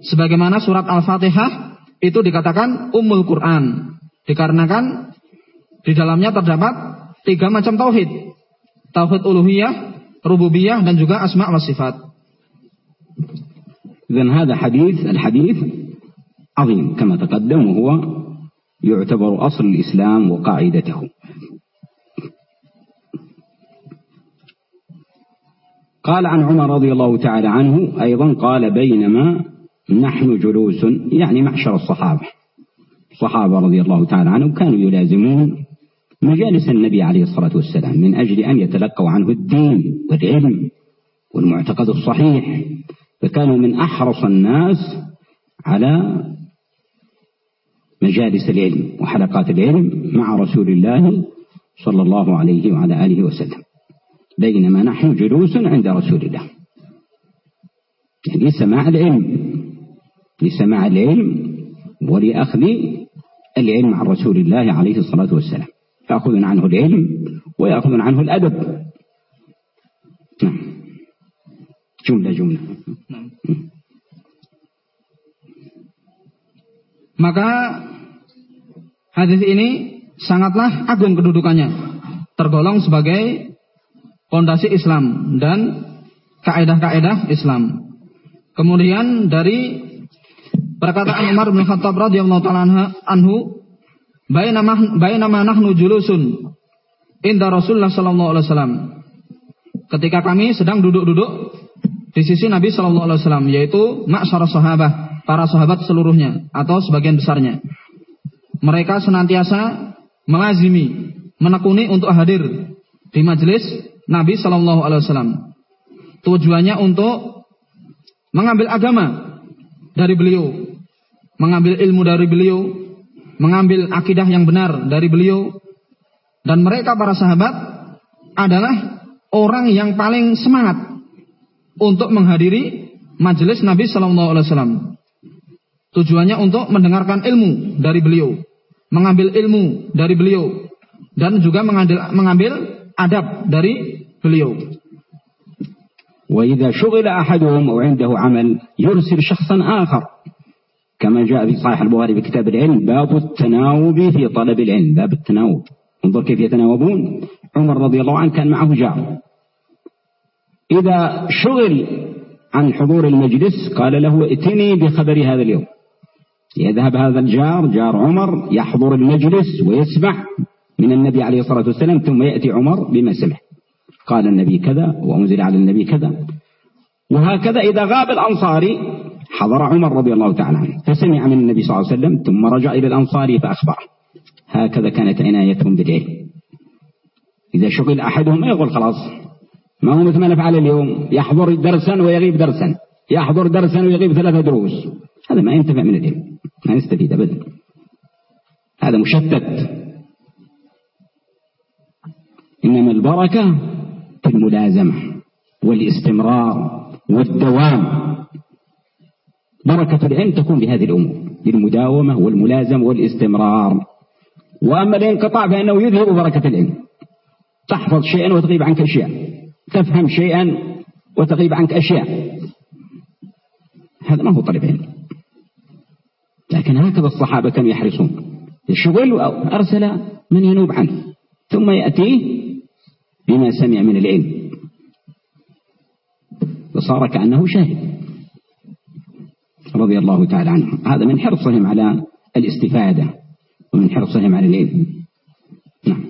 Sebagaimana surat Al-Fatihah itu dikatakan umul Quran, dikarenakan di dalamnya terdapat tiga macam tauhid. Tauhid uluhiyah, rububiyah dan juga asma wa sifat. إذن هذا حديث الحديث عظيم كما تقدم وهو يعتبر أصل الإسلام وقاعدته. قال عن عمر رضي الله تعالى عنه أيضا قال بينما نحن جلوس يعني معشر الصحابة. الصحابة رضي الله تعالى عنهم كانوا يلازمون مجالس النبي عليه الصلاة والسلام من أجل أن يتلقوا عنه الدين والعلم والمعتقد الصحيح. فكانوا من أحرص الناس على مجالس العلم وحلقات العلم مع رسول الله صلى الله عليه وعلى آله وسلم. بينما نحن جلوس عند رسول الله. يعني لسماع العلم لسماع العلم ولأخذ العلم عن رسول الله عليه الصلاة والسلام. يأخذون عنه العلم ويأخذون عنه الأدب. نعم. جملة جملة. نعم. Maka hadis ini sangatlah agung kedudukannya. Tergolong sebagai fondasi Islam dan kaedah-kaedah Islam. Kemudian dari perkataan Umar bin Khattab radhiyallahu taala anhu, "Bainama bainama nahnu julusun inda Rasulullah sallallahu alaihi wasallam." Ketika kami sedang duduk-duduk di sisi Nabi sallallahu alaihi wasallam yaitu ma'syar sahabah, para sahabat seluruhnya atau sebagian besarnya. Mereka senantiasa melazimi, menekuni untuk hadir di majelis Nabi Shallallahu Alaihi Wasallam. Tujuannya untuk mengambil agama dari beliau, mengambil ilmu dari beliau, mengambil akidah yang benar dari beliau, dan mereka para sahabat adalah orang yang paling semangat untuk menghadiri majelis Nabi Shallallahu Alaihi Wasallam. Tujuannya untuk mendengarkan ilmu dari beliau, mengambil ilmu dari beliau, dan juga mengambil, mengambil adab dari beliau. وإذا شغل أحدهم أو عنده عمل يرسل شخصا آخر كما جاء في صحيح البخاري في كتاب العلم باب التناوب في طلب العلم باب التناوب انظر كيف يتناوبون عمر رضي الله عنه كان معه جار إذا شغل عن حضور المجلس قال له ائتني بخبر هذا اليوم يذهب هذا الجار جار عمر يحضر المجلس ويسمع من النبي عليه الصلاة والسلام ثم يأتي عمر بما سمع. قال النبي كذا وأنزل على النبي كذا. وهكذا إذا غاب الأنصاري حضر عمر رضي الله تعالى عنه فسمع من النبي صلى الله عليه وسلم ثم رجع إلى الأنصاري فأخبره. هكذا كانت عنايتهم بالعلم. إذا شغل أحدهم يقول خلاص. ما هو مثل ما نفعل اليوم؟ يحضر درسا ويغيب درسا. يحضر درسا ويغيب ثلاثة دروس. هذا ما ينتفع من العلم ما يستفيد أبدا. هذا مشتت. إنما البركة في الملازمة والاستمرار والدوام. بركة العلم تكون بهذه الأمور بالمداومة والملازمة والاستمرار. وأما الانقطاع فإنه يذهب بركة العلم. تحفظ شيئا وتغيب عنك أشياء. تفهم شيئا وتغيب عنك أشياء. هذا ما هو طلب علم لكن هكذا الصحابة كانوا يحرصون الشغل أرسل من ينوب عنه ثم يأتيه بما سمع من العلم. وصار كأنه شاهد رضي الله تعالى عنه. هذا من حرصهم على الاستفادة ومن حرصهم على العلم. نعم.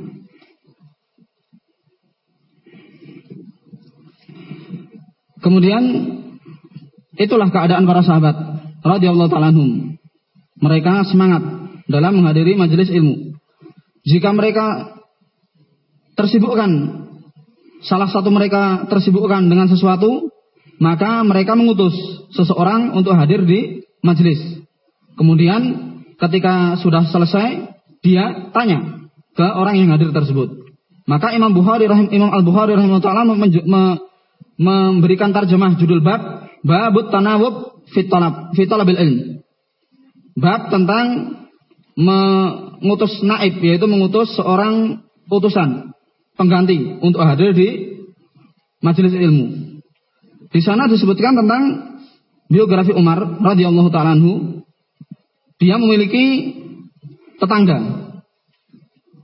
Kemudian itulah keadaan para sahabat radhiyallahu taala anhum. Mereka semangat dalam menghadiri majelis ilmu. Jika mereka tersibukkan salah satu mereka tersibukkan dengan sesuatu, maka mereka mengutus seseorang untuk hadir di majelis. Kemudian ketika sudah selesai, dia tanya ke orang yang hadir tersebut. Maka Imam Bukhari rahim Imam Al Bukhari rahimahullah me, memberikan tarjemah judul bab babut tanawub fit talab fit talabil ilm. Bab tentang mengutus naib yaitu mengutus seorang utusan pengganti untuk hadir di majelis ilmu. Di sana disebutkan tentang biografi Umar radhiyallahu taala Dia memiliki tetangga.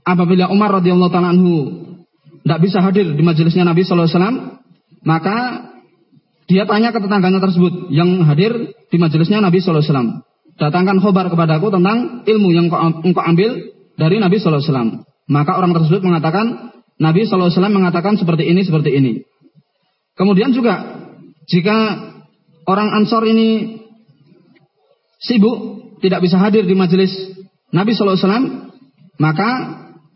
Apabila Umar radhiyallahu taala tidak bisa hadir di majelisnya Nabi wasallam, maka dia tanya ke tetangganya tersebut yang hadir di majelisnya Nabi wasallam. Datangkan khobar kepadaku tentang ilmu yang engkau ambil dari Nabi sallallahu alaihi wasallam. Maka orang tersebut mengatakan, Nabi SAW mengatakan seperti ini, seperti ini. Kemudian juga, jika orang Ansor ini sibuk, tidak bisa hadir di majelis Nabi SAW, maka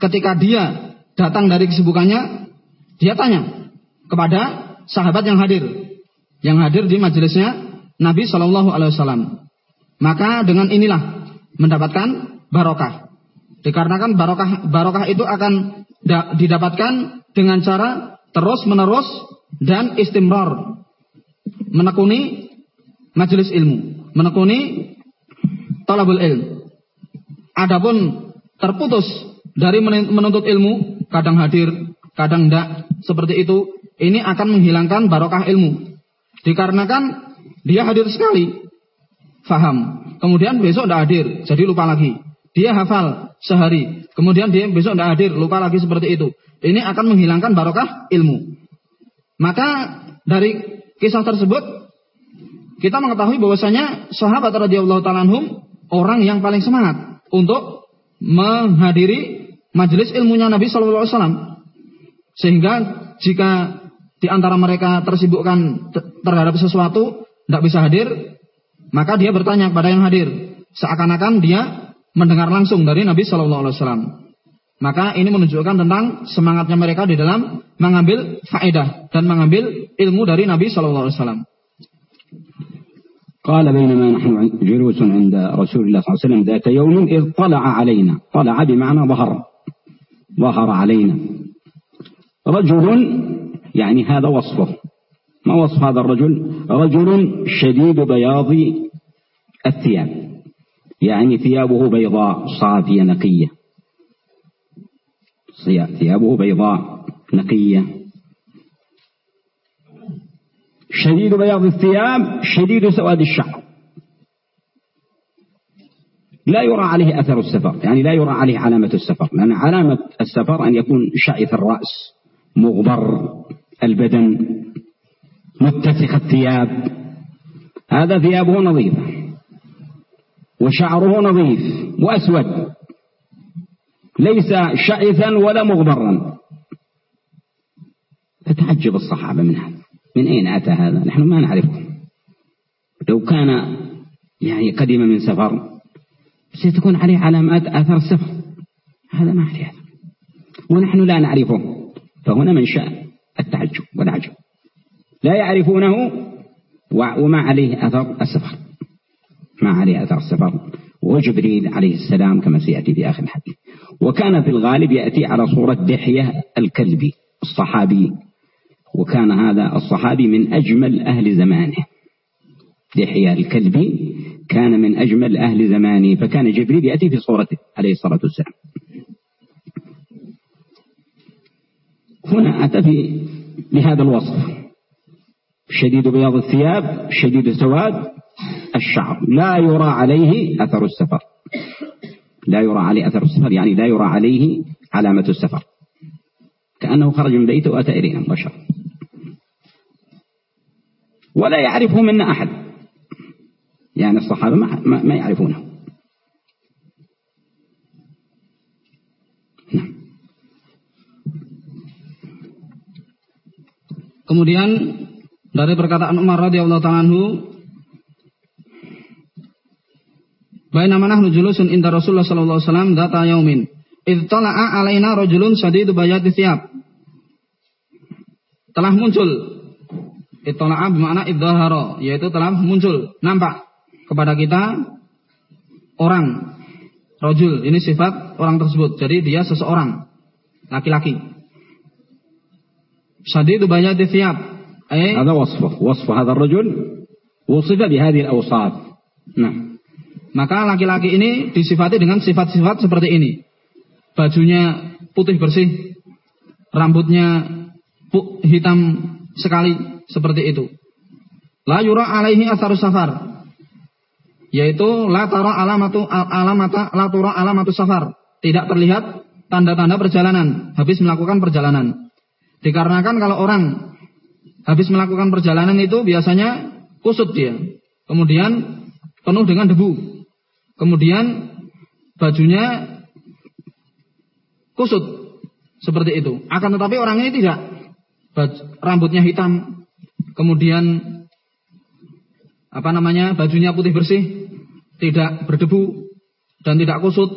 ketika dia datang dari kesibukannya, dia tanya kepada sahabat yang hadir, yang hadir di majelisnya Nabi Shallallahu Alaihi Wasallam. Maka dengan inilah mendapatkan barokah. Dikarenakan barokah barokah itu akan didapatkan dengan cara terus menerus dan istimrar menekuni majelis ilmu, menekuni talabul ilm. Adapun terputus dari menuntut ilmu, kadang hadir, kadang tidak, seperti itu, ini akan menghilangkan barokah ilmu. Dikarenakan dia hadir sekali, faham. Kemudian besok tidak hadir, jadi lupa lagi. Dia hafal sehari, kemudian dia besok tidak hadir, lupa lagi seperti itu. Ini akan menghilangkan barokah ilmu. Maka dari kisah tersebut kita mengetahui bahwasanya sahabat radhiyallahu taala orang yang paling semangat untuk menghadiri majelis ilmunya Nabi Shallallahu alaihi wasallam. Sehingga jika di antara mereka tersibukkan terhadap sesuatu tidak bisa hadir, maka dia bertanya kepada yang hadir, seakan-akan dia mendengar langsung dari Nabi Shallallahu alaihi wasallam. Maka ini menunjukkan tentang semangatnya mereka di dalam mengambil faedah dan mengambil ilmu dari Nabi Shallallahu alaihi wasallam. قال بينما نحن جلوس عند رسول الله صلى الله عليه وسلم ذات يوم إذ طلع علينا طلع بمعنى ظهر ظهر علينا رجل يعني هذا وصفه ما وصف هذا الرجل؟ رجل شديد بياض الثياب. يعني ثيابه بيضاء صافية نقية. ثيابه بيضاء نقية. شديد بياض الثياب شديد سواد الشعر. لا يرى عليه أثر السفر. يعني لا يرى عليه علامة السفر. لأن علامة السفر أن يكون شعث الرأس مغبر البدن متسخ الثياب. هذا ثيابه نظيفة وشعره نظيف. وأسود. ليس شعثا ولا مغبرا فتعجب الصحابة من هذا. من أين أتى هذا؟ نحن ما نعرفه. لو كان يعني قدم من سفر ستكون عليه علامات آثار السفر. هذا ما عليه. ونحن لا نعرفه. فهنا منشأ التعجب والعجب. لا يعرفونه وما عليه أثر السفر. ما عليه أثر السفر. وجبريل عليه السلام كما سيأتي في آخر الحديث. وكان في الغالب يأتي على صورة دحية الكلبي الصحابي. وكان هذا الصحابي من أجمل أهل زمانه. دحية الكلبي كان من أجمل أهل زمانه. فكان جبريل يأتي في صورته عليه الصلاة والسلام. هنا أتى بهذا الوصف. شديد بياض الثياب شديد سواد الشعر. لا يرى عليه أثر السفر. لا يرى عليه أثر السفر يعني لا يرى عليه علامة السفر. كأنه خرج من بيته وأتى إلينا مباشرة. ولا يعرفه منا أحد. يعني الصحابة ما, ما يعرفونه. Kemudian dari perkataan Umar radhiyallahu taala anhu Bainama nahnu julusun inda Rasulullah sallallahu alaihi wasallam data yaumin id tala'a alaina rajulun shadidu bayati thiyab telah muncul Ittola'a bermakna idhahara, yaitu telah muncul, nampak kepada kita orang rojul. Ini sifat orang tersebut. Jadi dia seseorang, laki-laki. Shadidu bayadi thiyab. Ada wasfah. Wasfah hadha rajul wusifa bihadhi al-awsaf. Nah. Maka laki-laki ini disifati dengan sifat-sifat seperti ini. Bajunya putih bersih, rambutnya hitam sekali, seperti itu. La yura alaihi asarus safar. Yaitu la tara alamatu alamata la tura alamatu safar. Tidak terlihat tanda-tanda perjalanan habis melakukan perjalanan. Dikarenakan kalau orang habis melakukan perjalanan itu biasanya kusut dia. Kemudian penuh dengan debu. Kemudian bajunya kusut seperti itu. Akan tetapi orang ini tidak. Rambutnya hitam, kemudian apa namanya bajunya putih bersih, tidak berdebu dan tidak kusut,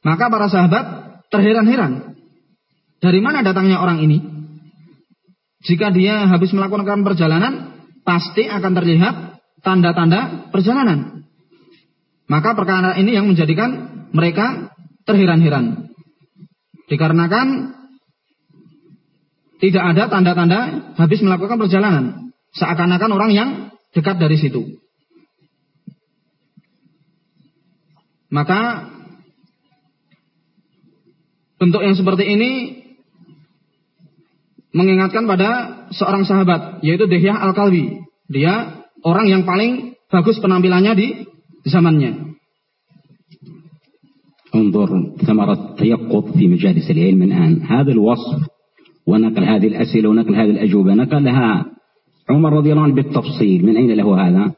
maka para sahabat terheran-heran. Dari mana datangnya orang ini? Jika dia habis melakukan perjalanan, pasti akan terlihat tanda-tanda perjalanan. Maka perkara ini yang menjadikan mereka terheran-heran. Dikarenakan tidak ada tanda-tanda habis melakukan perjalanan. Seakan-akan orang yang dekat dari situ. Maka bentuk yang seperti ini mengingatkan pada seorang sahabat yaitu Dehyah Al-Kalbi. Dia orang yang paling bagus penampilannya di zamannya. انظر ثمرة التيقظ في مجالس العلم الآن. هذا الوصف ونقل هذه الأسئلة ونقل هذه الأجوبة. نقلها عمر رضي الله عنه بالتفصيل. من أين له هذا؟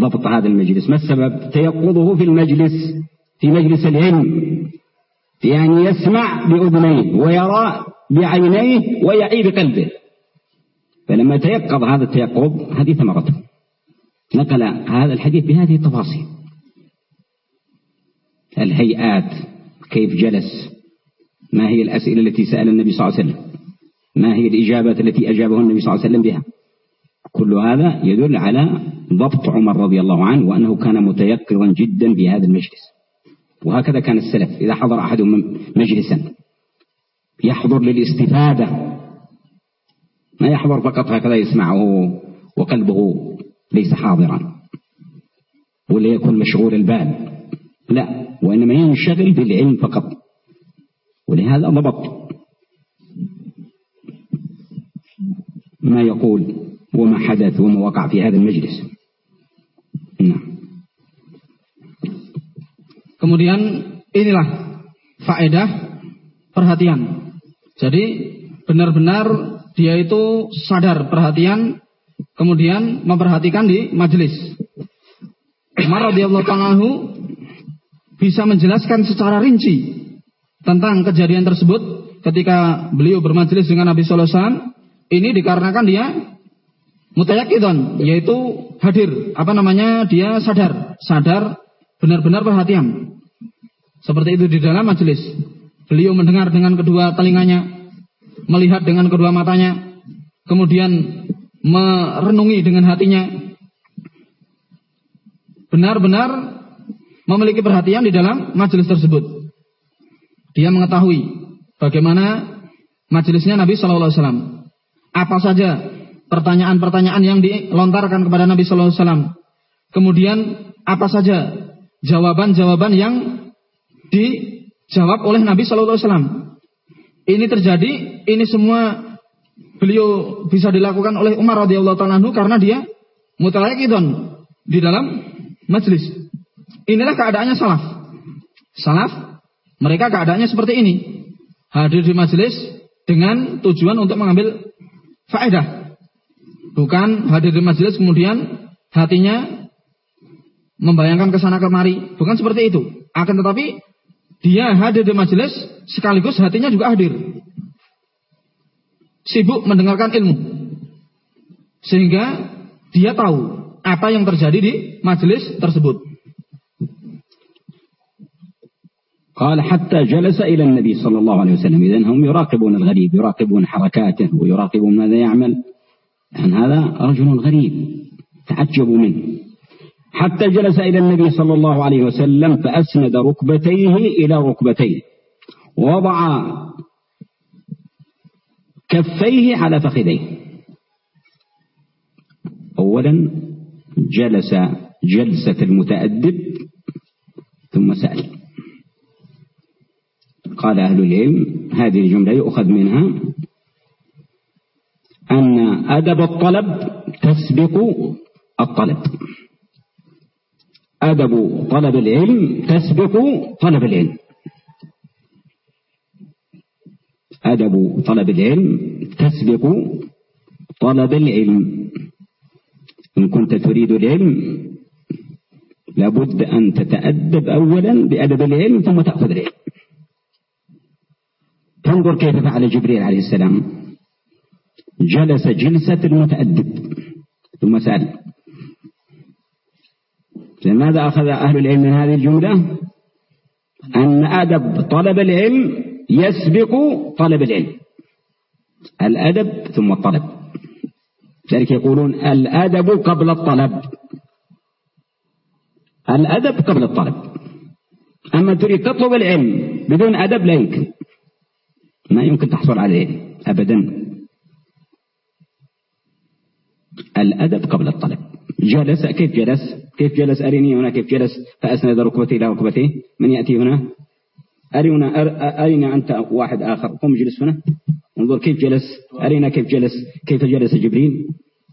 ضبط هذا المجلس. ما السبب؟ تيقظه في المجلس في مجلس العلم. يعني يسمع بأذنيه ويرى بعينيه ويعي بقلبه فلما تيقظ هذا التيقظ هذه ثمرته نقل هذا الحديث بهذه التفاصيل. الهيئات كيف جلس ما هي الأسئلة التي سأل النبي صلى الله عليه وسلم؟ ما هي الإجابات التي أجابه النبي صلى الله عليه وسلم بها؟ كل هذا يدل على ضبط عمر رضي الله عنه وأنه كان متيقظا جدا بهذا المجلس. وهكذا كان السلف إذا حضر أحدهم مجلسا. يحضر للاستفادة. ما يحضر فقط هكذا يسمعه وقلبه ليس حاضرا. ولا يكون مشغول البال. لا وإنما ينشغل بالعلم فقط. ولهذا ضبط. ما يقول وما حدث وما وقع في هذا المجلس. نعم. Kemudian inilah faedah perhatian. Jadi benar-benar dia itu sadar perhatian kemudian memperhatikan di majelis. Umar radhiyallahu anhu bisa menjelaskan secara rinci tentang kejadian tersebut ketika beliau bermajelis dengan Nabi sallallahu ini dikarenakan dia mutayakidon yaitu hadir. Apa namanya? Dia sadar. Sadar benar-benar perhatian. Seperti itu di dalam majelis beliau mendengar dengan kedua telinganya melihat dengan kedua matanya kemudian merenungi dengan hatinya benar-benar memiliki perhatian di dalam majelis tersebut. Dia mengetahui bagaimana majelisnya Nabi Shallallahu Alaihi Wasallam. Apa saja pertanyaan-pertanyaan yang dilontarkan kepada Nabi Shallallahu Alaihi Wasallam. Kemudian apa saja jawaban-jawaban yang dijawab oleh Nabi Shallallahu Alaihi Wasallam. Ini terjadi, ini semua beliau bisa dilakukan oleh Umar radhiyallahu taala karena dia mutalakidon di dalam majelis. Inilah keadaannya salaf. Salaf, mereka keadaannya seperti ini. Hadir di majelis dengan tujuan untuk mengambil faedah. Bukan hadir di majelis kemudian hatinya membayangkan ke sana kemari. Bukan seperti itu. Akan tetapi dia hadir di majelis sekaligus hatinya juga hadir. Sibuk mendengarkan ilmu. Sehingga dia tahu apa yang terjadi di majelis tersebut. قال حتى جلس إلى النبي صلى الله عليه وسلم إذن هم يراقبون الغريب يراقبون حركاته ويراقبون ماذا يعمل يعني هذا رجل غريب تعجبوا منه حتى جلس إلى النبي صلى الله عليه وسلم فأسند ركبتيه إلى ركبتيه. ووضع كفيه على فخذيه. أولا جلس جلسة المتأدب ثم سأل. قال أهل العلم هذه الجملة يؤخذ منها أن أدب الطلب تسبق الطلب. أدب طلب العلم تسبق طلب العلم. أدب طلب العلم تسبق طلب العلم. إن كنت تريد العلم لابد أن تتأدب أولا بأدب العلم ثم تأخذ العلم. تنظر كيف فعل جبريل عليه السلام. جلس جلسة المتأدب. ثم سأل لماذا أخذ أهل العلم من هذه الجملة؟ أن أدب طلب العلم يسبق طلب العلم. الأدب ثم الطلب. ذلك يقولون الأدب قبل الطلب. الأدب قبل الطلب. أما تريد تطلب العلم بدون أدب لا يمكن. ما يمكن تحصل عليه أبدا. الأدب قبل الطلب. جلس كيف جلس؟ كيف جلس أرني هنا؟ كيف جلس؟ فأسند ركبتي إلى ركبتيه من يأتي هنا؟ أرنا أرنا أنت واحد آخر. قم جلس هنا. انظر كيف جلس. أرنا كيف جلس. كيف جلس جبريل؟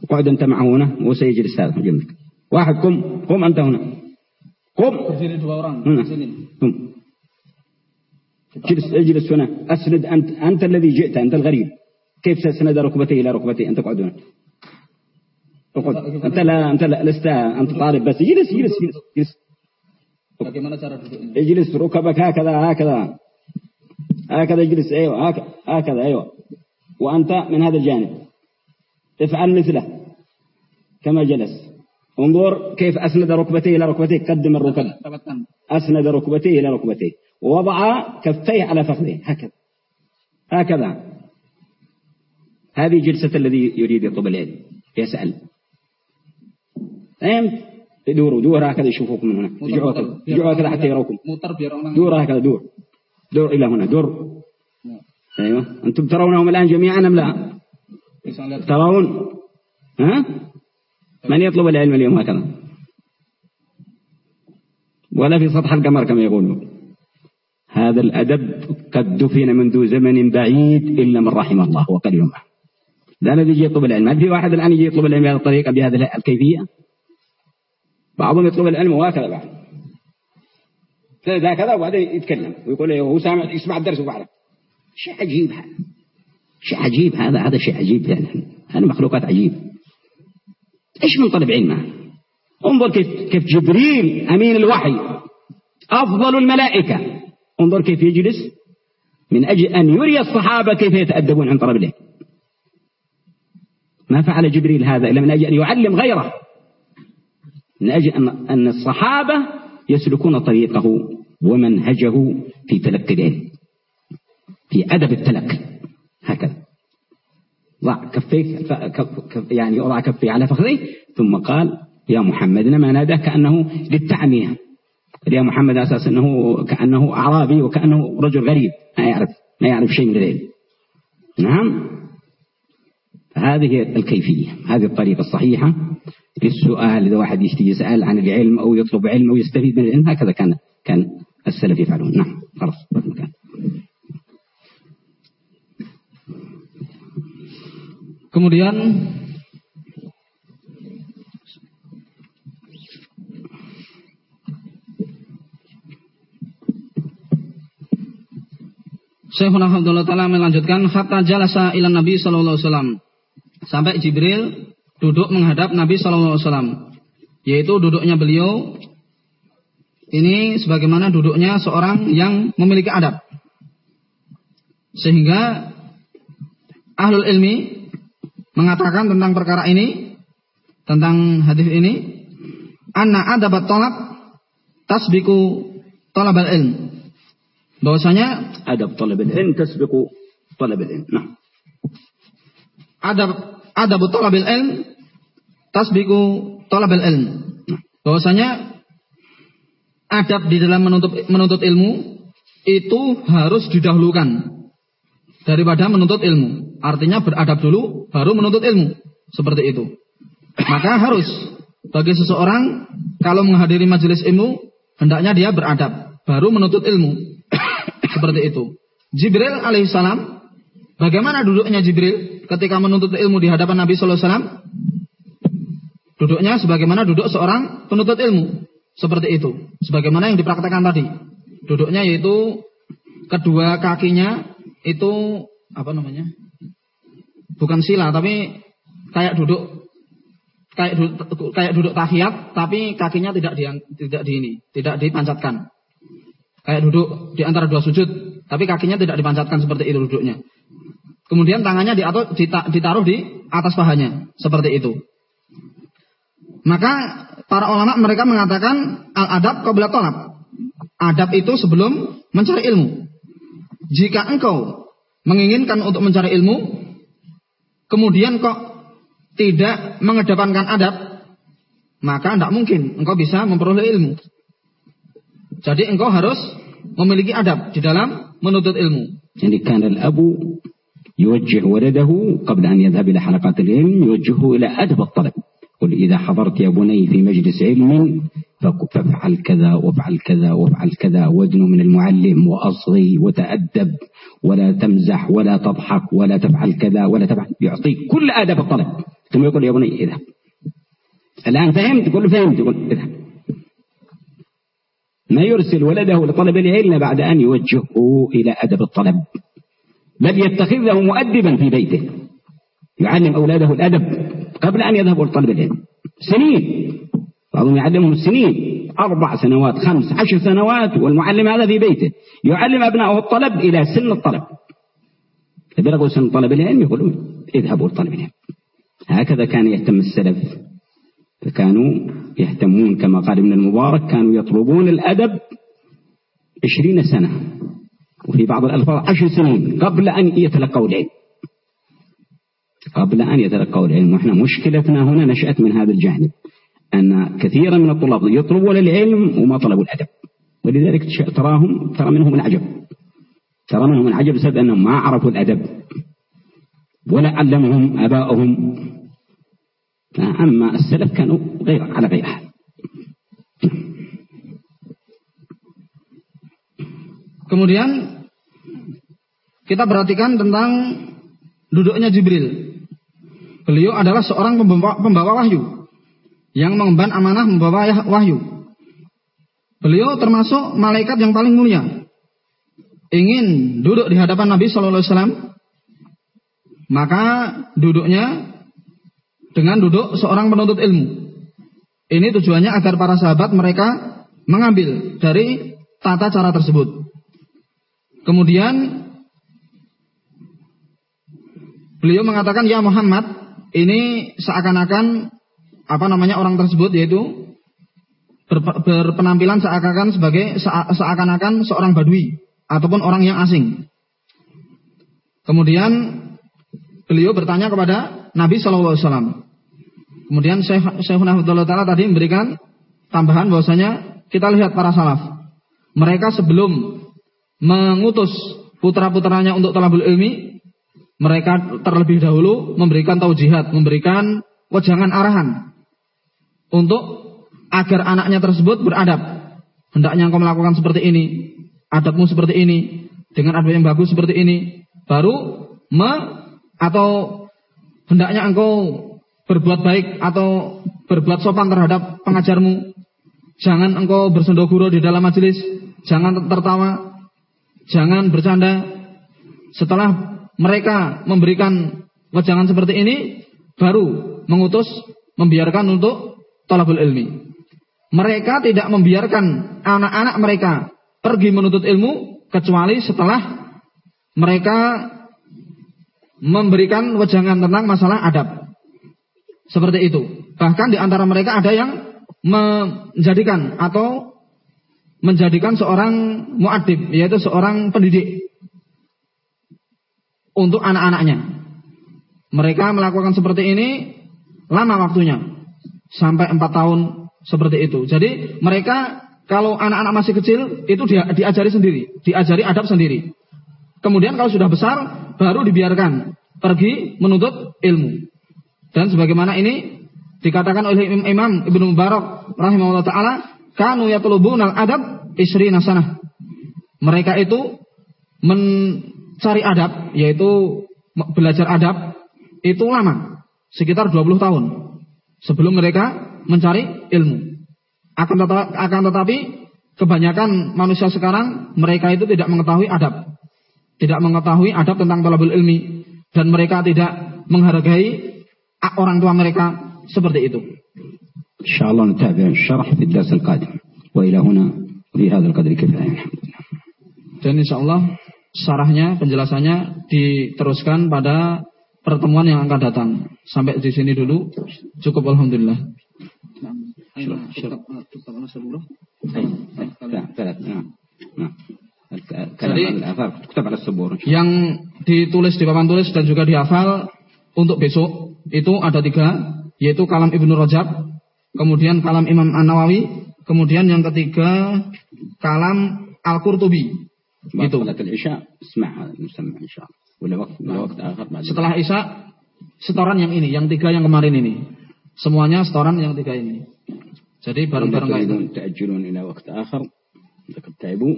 اقعد أنت معه هنا وسيجلس هذا جنبك. واحد قم. قم أنت هنا. قم. هنا. قم. جلس اجلس هنا. أسند أنت أنت الذي جئت أنت الغريب. كيف تسند ركبتي إلى ركبتي؟ أنت اقعد هنا. اقعد أنت لا أنت لا لست أنت طالب بس اجلس اجلس اجلس اجلس Bagaimana cara هكذا هكذا. اجلس أيوة هكذا هكذا أيوة. وأنت من هذا الجانب. افعل مثله كما جلس. انظر كيف أسند ركبتيه إلى ركبتيه. قدم الركب. أسند ركبتيه إلى ركبتيه. ووضع كفيه على فخذه. هكذا. هكذا. هذه جلسة الذي يريد يطلب العلم. يسأل. أنت دوروا دور هكذا يشوفوكم من هنا. رجعوا هكذا رجعوا هكذا حتى يروكم. دور هكذا دور. دور إلى هنا دور. أيوة. أنتم ترونهم الآن جميعا أم لا؟ ترون؟ ها؟ من يطلب العلم اليوم هكذا؟ ولا في سطح القمر كما يقولون هذا الأدب قد دفن منذ زمن بعيد إلا من رحم الله وقليل ما لا الذي يجي يطلب العلم. هل في واحد الآن يجي يطلب العلم بهذه الطريقة بهذه الكيفية؟ بعضهم يطلب العلم وهكذا بعد ذا كذا وبعدين يتكلم ويقول له هو سامع يسمع الدرس وبعده. شيء عجيب هذا. شيء عجيب هذا هذا شيء عجيب يعني هذه مخلوقات عجيب. إيش من طلب علمه انظر كيف كيف جبريل أمين الوحي أفضل الملائكة. انظر كيف يجلس. من أجل أن يري الصحابة كيف يتأدبون عند طلب العلم. ما فعل جبريل هذا إلا من أجل أن يعلم غيره. من أجل أن الصحابة يسلكون طريقه ومنهجه في تلقي العلم في أدب التلقي. هكذا. ضع كفيك يعني وضع كفيه على فخذيه ثم قال يا محمد إنما ناداه كأنه للتعمية. يا محمد أساس أنه كأنه أعرابي وكأنه رجل غريب ما يعرف ما يعرف شيء من العلم. نعم. هذه الكيفية هذه الطريقة الصحيحة للسؤال إذا واحد يشتي يسأل عن العلم أو يطلب علم أو يستفيد من العلم هكذا كان كان السلف يفعلون. نعم خلاص مكان Kemudian Syekhuna Abdullah Ta'ala melanjutkan hatta jalasa ila Nabi sallallahu alaihi wasallam. Sampai Jibril duduk menghadap Nabi Shallallahu Alaihi Wasallam, yaitu duduknya beliau ini sebagaimana duduknya seorang yang memiliki adab, sehingga ahlul ilmi mengatakan tentang perkara ini, tentang hadis ini, anna adabat tolak tasbiku tolabal ilm. Bahwasanya adab tolabal ilm tasbiku tolabal ilm. Nah. Adab ada talabil ilm tasbiku talabil ilm. Bahwasanya adab di dalam menuntut menuntut ilmu itu harus didahulukan daripada menuntut ilmu. Artinya beradab dulu baru menuntut ilmu. Seperti itu. Maka harus bagi seseorang kalau menghadiri majelis ilmu hendaknya dia beradab baru menuntut ilmu. Seperti itu. Jibril alaihissalam bagaimana duduknya Jibril? ketika menuntut ilmu di hadapan Nabi Sallallahu Alaihi Wasallam, duduknya sebagaimana duduk seorang penuntut ilmu, seperti itu, sebagaimana yang dipraktekkan tadi. Duduknya yaitu kedua kakinya itu apa namanya? Bukan sila, tapi kayak duduk kayak duduk, kayak duduk tahiyat, tapi kakinya tidak di, tidak di ini, tidak dipancatkan. Kayak duduk di antara dua sujud, tapi kakinya tidak dipancatkan seperti itu duduknya. Kemudian tangannya diatur, ditaruh di atas pahanya, seperti itu. Maka para ulama mereka mengatakan al-adab qabla talab. Adab itu sebelum mencari ilmu. Jika engkau menginginkan untuk mencari ilmu, kemudian kok tidak mengedepankan adab, maka tidak mungkin engkau bisa memperoleh ilmu. Jadi engkau harus memiliki adab di dalam menuntut ilmu. Jadi kandil abu يوجه ولده قبل أن يذهب إلى حلقات العلم يوجهه إلى أدب الطلب. قل إذا حضرت يا بني في مجلس علم فافعل كذا وافعل كذا وافعل كذا وادن من المعلم وأصغي وتأدب ولا تمزح ولا تضحك ولا تفعل كذا ولا تفعل. يعطيك كل آداب الطلب. ثم يقول يا بني اذهب. الآن فهمت؟ تقول فهمت. يقول اذهب. ما يرسل ولده لطلب العلم بعد أن يوجهه إلى أدب الطلب. بل يتخذه مؤدبا في بيته. يعلم أولاده الأدب قبل أن يذهبوا لطلب العلم. سنين. بعضهم يعلمهم سنين أربع سنوات خمس عشر سنوات والمعلم هذا في بيته. يعلم أبنائه الطلب إلى سن الطلب. بلغوا سن طلب العلم يقولون اذهبوا لطلب العلم. هكذا كان يهتم السلف. فكانوا يهتمون كما قال ابن المبارك كانوا يطلبون الأدب عشرين سنة. وفي بعض الألفاظ عشر سنين قبل أن يتلقوا العلم. قبل أن يتلقوا العلم. وإحنا مشكلتنا هنا نشأت من هذا الجانب أن كثيرا من الطلاب يطلبون العلم وما طلبوا الأدب. ولذلك تراهم ترى منهم العجب. ترى منهم العجب بسبب أنهم ما عرفوا الأدب ولا علمهم أباؤهم. أما السلف كانوا غير على غير حال. Kemudian kita perhatikan tentang duduknya Jibril. Beliau adalah seorang pembawa, pembawa wahyu yang mengemban amanah membawa wahyu. Beliau termasuk malaikat yang paling mulia. Ingin duduk di hadapan Nabi Shallallahu Alaihi Wasallam, maka duduknya dengan duduk seorang penuntut ilmu. Ini tujuannya agar para sahabat mereka mengambil dari tata cara tersebut. Kemudian beliau mengatakan ya Muhammad, ini seakan-akan apa namanya orang tersebut yaitu berpenampilan seakan-akan sebagai seakan-akan seorang badui ataupun orang yang asing. Kemudian beliau bertanya kepada Nabi Shallallahu Alaihi Wasallam, Kemudian Syekhuna Abdullah Ta'ala tadi memberikan tambahan bahwasanya kita lihat para salaf. Mereka sebelum mengutus putra-putranya untuk talabul ilmi, mereka terlebih dahulu memberikan taujihat, memberikan wejangan arahan untuk agar anaknya tersebut beradab. Hendaknya engkau melakukan seperti ini, adabmu seperti ini, dengan adab yang bagus seperti ini, baru me atau hendaknya engkau berbuat baik atau berbuat sopan terhadap pengajarmu. Jangan engkau bersendoguro di dalam majelis, jangan tertawa, jangan bercanda. Setelah mereka memberikan wajangan seperti ini, baru mengutus membiarkan untuk talabul ilmi. Mereka tidak membiarkan anak-anak mereka pergi menuntut ilmu kecuali setelah mereka memberikan wajangan tentang masalah adab. Seperti itu. Bahkan di antara mereka ada yang menjadikan atau menjadikan seorang muadib, yaitu seorang pendidik untuk anak-anaknya. Mereka melakukan seperti ini lama waktunya, sampai empat tahun seperti itu. Jadi mereka kalau anak-anak masih kecil itu dia, diajari sendiri, diajari adab sendiri. Kemudian kalau sudah besar baru dibiarkan pergi menuntut ilmu. Dan sebagaimana ini dikatakan oleh Imam Ibnu Mubarak rahimahullah taala, kanu yatlubuna al-adab isri nasanah. Mereka itu mencari adab, yaitu belajar adab itu lama, sekitar 20 tahun sebelum mereka mencari ilmu. Akan tetapi, akan tetapi kebanyakan manusia sekarang mereka itu tidak mengetahui adab. Tidak mengetahui adab tentang talabul ilmi dan mereka tidak menghargai orang tua mereka seperti itu. InsyaAllah نتابع الشرح في الدرس القادم وإلى هنا في هذا القدر كفاية dan insyaallah sarahnya penjelasannya diteruskan pada pertemuan yang akan datang sampai di sini dulu cukup alhamdulillah Jadi yang ditulis di papan tulis dan juga dihafal untuk besok itu ada tiga, yaitu kalam Ibnu Rajab, kemudian kalam Imam An-Nawawi, kemudian yang ketiga kalam Al-Qurtubi. بعد صلاة العشاء اسمع هذا المسمع إن شاء الله ولا وقت ولا وقت آخر بعد Setelah Isya setoran yang ini, yang tiga yang kemarin ini. Semuanya setoran yang tiga ini. Jadi ولا bareng-bareng kayak itu. تريدون تأجلون إلى وقت آخر إذا قد تعبوا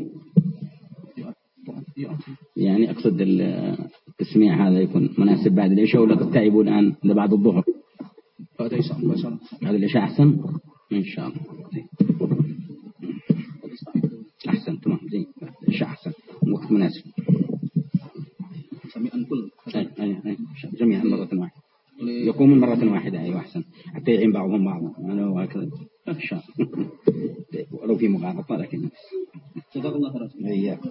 يعني أقصد ال- التسميع هذا يكون مناسب بعد العشاء ولا قد تعبوا الآن لبعد الظهر Pada Isya, bahasa. بعد العشاء أحسن؟ إن شاء الله. زين. أحسن تمام زين. بعد العشاء أحسن. وقت مناسب. Sami'an kul. أي أي أي. جميعا مرة واحدة. يقومون مرة واحدة أيوة أحسن. حتى يعين بعضهم بعضا. أنا وهكذا. إن شاء الله. ولو في مغالطة لكن. Jazakallah khairan. إياك.